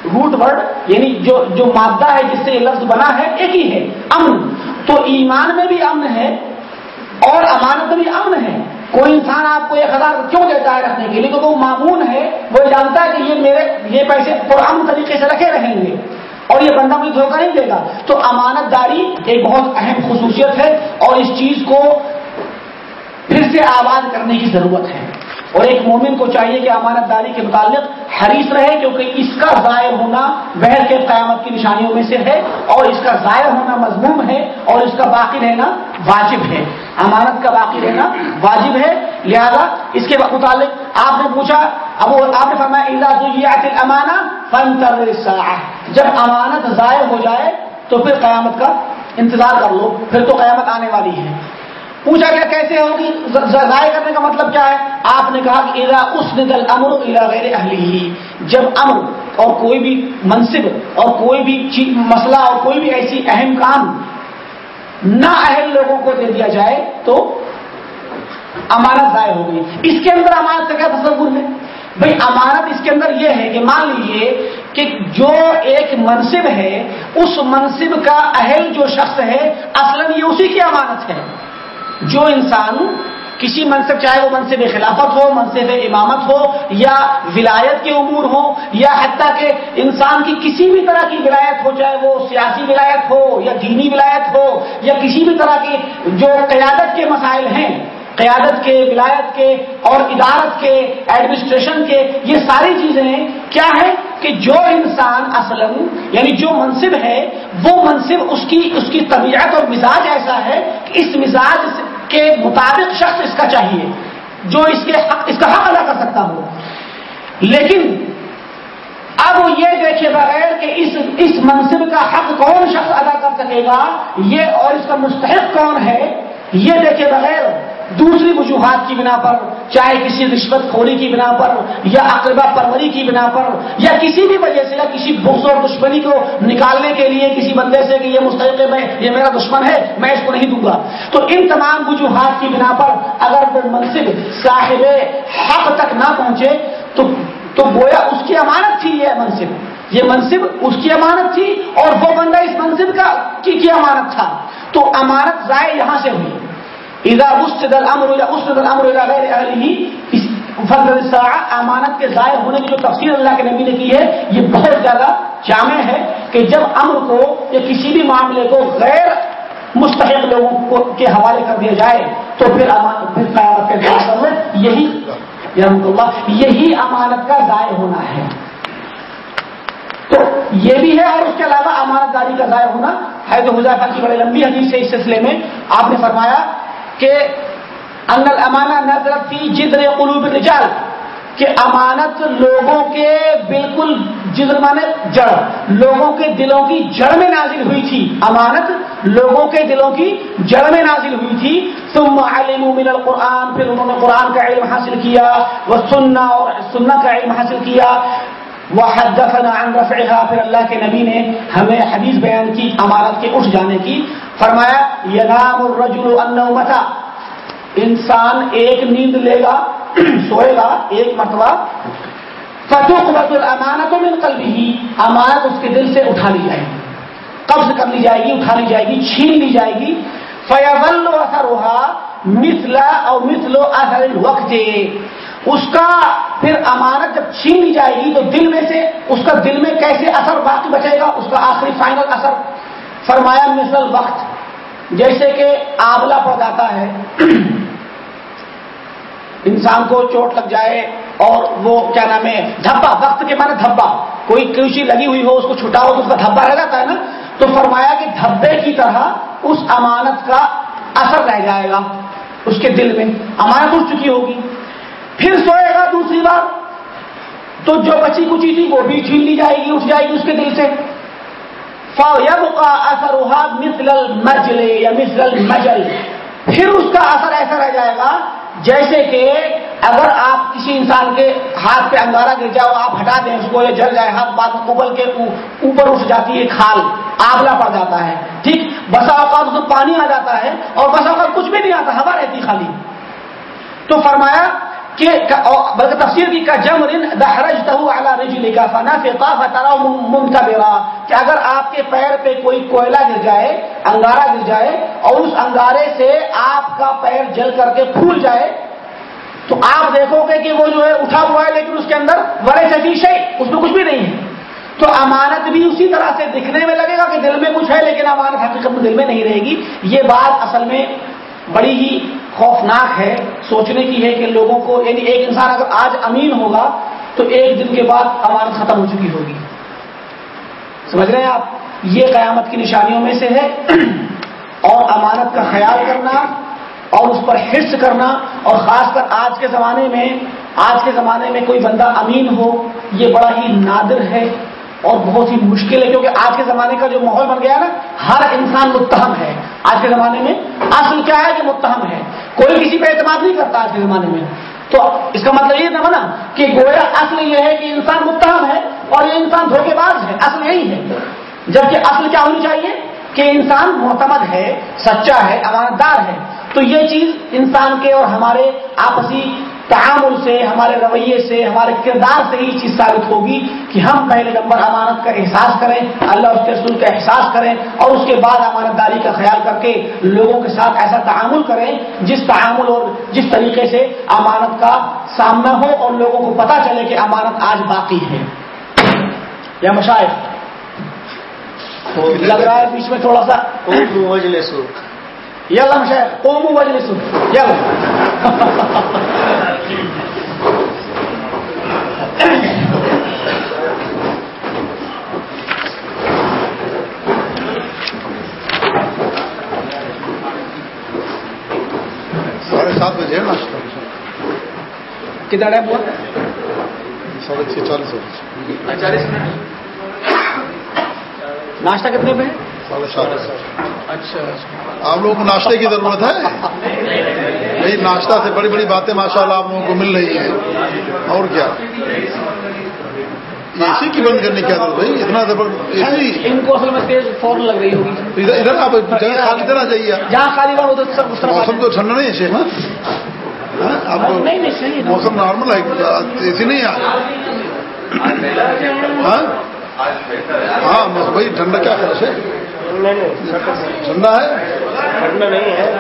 روٹ ورڈ یعنی جو جو مادہ ہے جس سے یہ لفظ بنا ہے، ایک ہی ہے، امن۔ تو ایمان میں بھی امن ہے اور امانت میں بھی امن ہے۔ کوئی انسان آپ کو ایک ہزار کیوں دیتا ہے رکھنے کے لیے؟ تو وہ معمون ہے، وہ جانتا ہے کہ یہ میرے، یہ پیسے پرامن طریقے سے رکھے رہیں گے اور یہ بندہ مجھے دھوکہ نہیں دے گا۔ تو امانت داری ایک بہت اہم خصوصیت ہے اور اس چیز کو پھر سے آباد کرنے کی ضرورت ہے۔ اور ایک مومن کو چاہیے کہ امانت داری کے متعلق حریص رہے، کیونکہ اس کا ظاہر ہونا بحر کے قیامت کی نشانیوں میں سے ہے اور اس کا ظاہر ہونا مضموم ہے اور اس کا باقی رہنا واجب ہے۔ امانت کا باقی رہنا واجب ہے۔ لہذا اس کے متعلق آپ نے پوچھا اب آپ نے فرمایا امانا فن جب امانت ضائع ہو جائے تو پھر قیامت کا انتظار کر لو، پھر تو قیامت آنے والی ہے۔ پوچھا گیا کیسے ہوگی ضائع کرنے کا مطلب کیا ہے؟ آپ نے کہا کہ الا اس نل امر الا غیر اہلی جب امر اور کوئی بھی منصب اور کوئی بھی مسئلہ اور کوئی بھی ایسی اہم کام نہ اہل لوگوں کو دے دیا جائے تو امانت ضائع ہو گئی اس کے اندر امانت کا کیا تصور ہے؟ بھائی امانت اس کے اندر یہ ہے کہ مان لیجیے کہ جو ایک منصب ہے، اس منصب کا اہل جو شخص ہے، اصلا یہ اسی کی امانت ہے۔ جو انسان کسی منصب، چاہے وہ منصب خلافت ہو، منصب امامت ہو، یا ولایت کے امور ہو یا حتیٰ کہ انسان کی کسی بھی طرح کی ولایت ہو، چاہے وہ سیاسی ولایت ہو، یا دینی ولایت ہو، یا کسی بھی طرح کی جو قیادت کے مسائل ہیں، قیادت کے، ولایت کے اور ادارت کے ایڈمنسٹریشن کے، یہ ساری چیزیں کیا ہے کہ جو انسان اصل یعنی جو منصب ہے، وہ منصب اس کی اس کی طبیعت اور مزاج ایسا ہے کہ اس مزاج سے کے مطابق شخص اس کا چاہیے، جو اس کے حق اس کا حق ادا کر سکتا ہو۔ لیکن اب یہ دیکھے بغیر کہ اس اس منصب کا حق کون شخص ادا کر سکے گا، یہ اور اس کا مستحق کون ہے، یہ دیکھے بغیر دوسری وجوہات کی بنا پر، چاہے کسی رشوت خوری کی بنا پر، یا اقربا پروری کی بنا پر، یا کسی بھی وجہ سے، یا کسی بغض اور دشمنی کو نکالنے کے لیے کسی بندے سے کہ یہ مستحق ہے، میں یہ میرا دشمن ہے، میں اس کو نہیں دوں گا۔ تو ان تمام وجوہات کی بنا پر اگر وہ منصب صاحب حق تک نہ پہنچے، تو تو گویا اس کی امانت تھی یہ منصب۔ یہ منصب اس کی امانت تھی اور وہ بندہ اس منصب کا کی امانت تھا۔ تو امانت ضائع یہاں سے ہوئی۔ امانت کے ضائع ہونے کی جو تفصیل اللہ کے نبی نے کی ہے، یہ بہت زیادہ جامع ہے کہ جب امر کو یا کسی بھی معاملے کو غیر مستحق لوگوں کو کے حوالے کر دیا جائے، تو پھر امانت کے یہی یہی امانت کا ضائع ہونا ہے۔ تو یہ بھی ہے اور اس کے علاوہ امانت داری کا ضائع ہونا ہے تو حضافہ کی بڑے لمبی حدیث سے اس سلسلے میں۔ آپ نے فرمایا کہ انل امانہ نظرت کی جدر قلوب رجال کہ امانت لوگوں کے بالکل جدر مانے جڑ، لوگوں کے دلوں کی جڑ میں نازل ہوئی تھی۔ امانت لوگوں کے دلوں کی جڑ میں نازل ہوئی تھی۔ ثم علموا من القرآن، پھر انہوں نے قرآن کا علم حاصل کیا وہ سننا اور سننا کا علم حاصل کیا۔ وہ عن رفعها، پھر اللہ کے نبی نے ہمیں حدیث بیان کی امارت کے اٹھ جانے کی۔ فرمایا ینام الرجل النومتا انسان ایک نیند لے گا، سوئے گا، ایک مرتبہ. فتوقبت الامانت من قلبه، امانت اس کے دل سے اٹھا لی جائے گی۔ قبض کر لی جائے گی، اٹھا لی جائے گی، چھین لی جائے گی۔ فیول اثرها مثل او مثل اثر الوقت۔ اس کا پھر امانت جب چھین لی جائے گی تو دل میں سے، اس کا دل میں کیسے اثر باقی بچے گا؟ اس کا آخری فائنل اثر۔ فرمایا مثل وقت، جیسے کہ آبلا پڑ جاتا ہے، انسان کو چوٹ لگ جائے اور وہ کیا نام ہے، دھبا، وقت کے معنی دھبا، کوئی کسی لگی ہوئی ہو، اس کو چھٹاؤ تو اس کا دھبا رہ جاتا ہے نا، تو فرمایا کہ دھبے کی طرح اس امانت کا اثر رہ جائے گا اس کے دل میں، امانت اٹھ چکی ہوگی۔ پھر سوئے گا دوسری بار، تو جو بچی کچی تھی وہ بھی چھین لی جائے گی، اٹھ جائے گی اس کے دل سے۔ مثل المجل یا مثل المجل۔ پھر اس کا اثر ایسا رہ جائے گا جیسے کہ اگر آپ کسی انسان کے ہاتھ پہ انگارا گر جاؤ، آپ ہٹا دیں، اس کو یا جل جائے، ہاتھ بعد ابل کے اوپر اٹھ جاتی ہے کھال آگلا پڑ جاتا ہے، ٹھیک؟ بسا اوقات اس میں پانی آ جاتا ہے اور بسا اوقات کچھ بھی نہیں آتا، ہوا رہتی خالی۔ تو فرمایا کہ بلکہ تفسیر کی کا جم رن دہرج لکھا فنا فترا کہ اگر آپ کے پیر پہ کوئی کوئلہ گر جائے انگارا گر جائے اور اس انگارے سے آپ کا پیر جل کر کے پھول جائے تو آپ دیکھو گے کہ وہ جو ہے اٹھا ہوا ہے لیکن اس کے اندر بڑے سفیش ہے اس میں کچھ بھی نہیں ہے تو امانت بھی اسی طرح سے دکھنے میں لگے گا کہ دل میں کچھ ہے لیکن امانت حقیقت میں دل میں نہیں رہے گی یہ بات اصل میں بڑی ہی خوفناک ہے، سوچنے کی ہے کہ لوگوں کو یعنی ایک انسان اگر آج امین ہوگا تو ایک دن کے بعد امانت ختم ہو چکی ہوگی۔ سمجھ رہے ہیں آپ؟ یہ قیامت کی نشانیوں میں سے ہے۔ اور امانت کا خیال کرنا اور اس پر حرص کرنا اور خاص کر آج کے زمانے میں، آج کے زمانے میں کوئی بندہ امین ہو، یہ بڑا ہی نادر ہے۔ اور بہت ہی مشکل ہے کیونکہ آج کے زمانے کا جو ماحول بن گیا نا، ہر انسان متہم ہے۔ آج کے زمانے میں اصل کیا ہے کہ متہم ہے۔ کوئی کسی پہ اعتماد نہیں کرتا آج کے زمانے میں۔ تو اس کا مطلب یہ تھا نا کہ گویا اصل یہ ہے کہ انسان متہم ہے اور یہ انسان دھوکے باز ہے، اصل یہی ہے۔ جبکہ اصل کیا ہونی چاہیے؟ کہ انسان معتمد ہے، سچا ہے امانت دار ہے۔ تو یہ چیز انسان کے اور ہمارے آپسی تعامل سے ہمارے رویے سے ہمارے کردار سے یہ چیز ثابت ہوگی کہ ہم پہلے نمبر امانت کا احساس کریں اللہ اس کے رسول کا احساس کریں اور اس کے بعد امانت داری کا خیال کر کے لوگوں کے ساتھ ایسا تعامل کریں جس تعامل اور جس طریقے سے امانت کا سامنا ہو اور لوگوں کو پتہ چلے کہ امانت آج باقی ہے۔ یا مشاعر لگ رہا ہے بیچ میں تھوڑا سا۔ یلا مشاعر قومو وجلسو یلا ساڑھے سات بجے ہے ناشتہ؟ کتنا ٹائم ہوا ساڑھے چھ چالیس بجے۔ چالیس منٹ۔ ناشتہ کتنے پہ ساڑھے سات۔ اچھا آپ لوگوں کو ناشتے کی ضرورت ہے؟ بھائی ناشتہ سے بڑی بڑی باتیں ماشاء اللہ آپ لوگوں کو مل رہی ہیں۔ اور کیا؟ اے سی کی بند کرنے کی ضرورت بھائی اتنا زبردست اے سی ان کو اصل میں تیز فوراً لگ رہی ہوگی۔ ادھر ادھر آپ جگہ خالی دینا چاہیے۔ جہاں خالی سب اس طرح موسم تو ٹھنڈا نہیں ہے شیخ ہاں؟ آپ کو موسم نارمل ہے اے سی نہیں ہے۔ ہاں؟ ہاں بھائی ٹھنڈا کیا خرچ ہے؟ ٹھنڈا ہے۔ ٹھنڈا نہیں ہے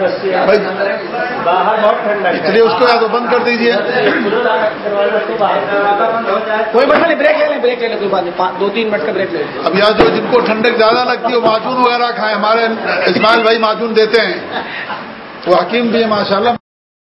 بس باہر بہت ٹھنڈا ہے۔ چلیے اس کو یا تو بند کر دیجیے کوئی بات نہیں بریک لے لیں بریک لے لیں کوئی بات نہیں۔ پانچ- دو تین منٹ کا بریک لے لیں۔ اب یہاں جو جن کو ٹھنڈک زیادہ لگتی ہے وہ معجون وغیرہ کھائیں۔ ہمارے اسماعیل بھائی معجون دیتے ہیں۔ وہ حکیم بھی ہے ماشاء اللہ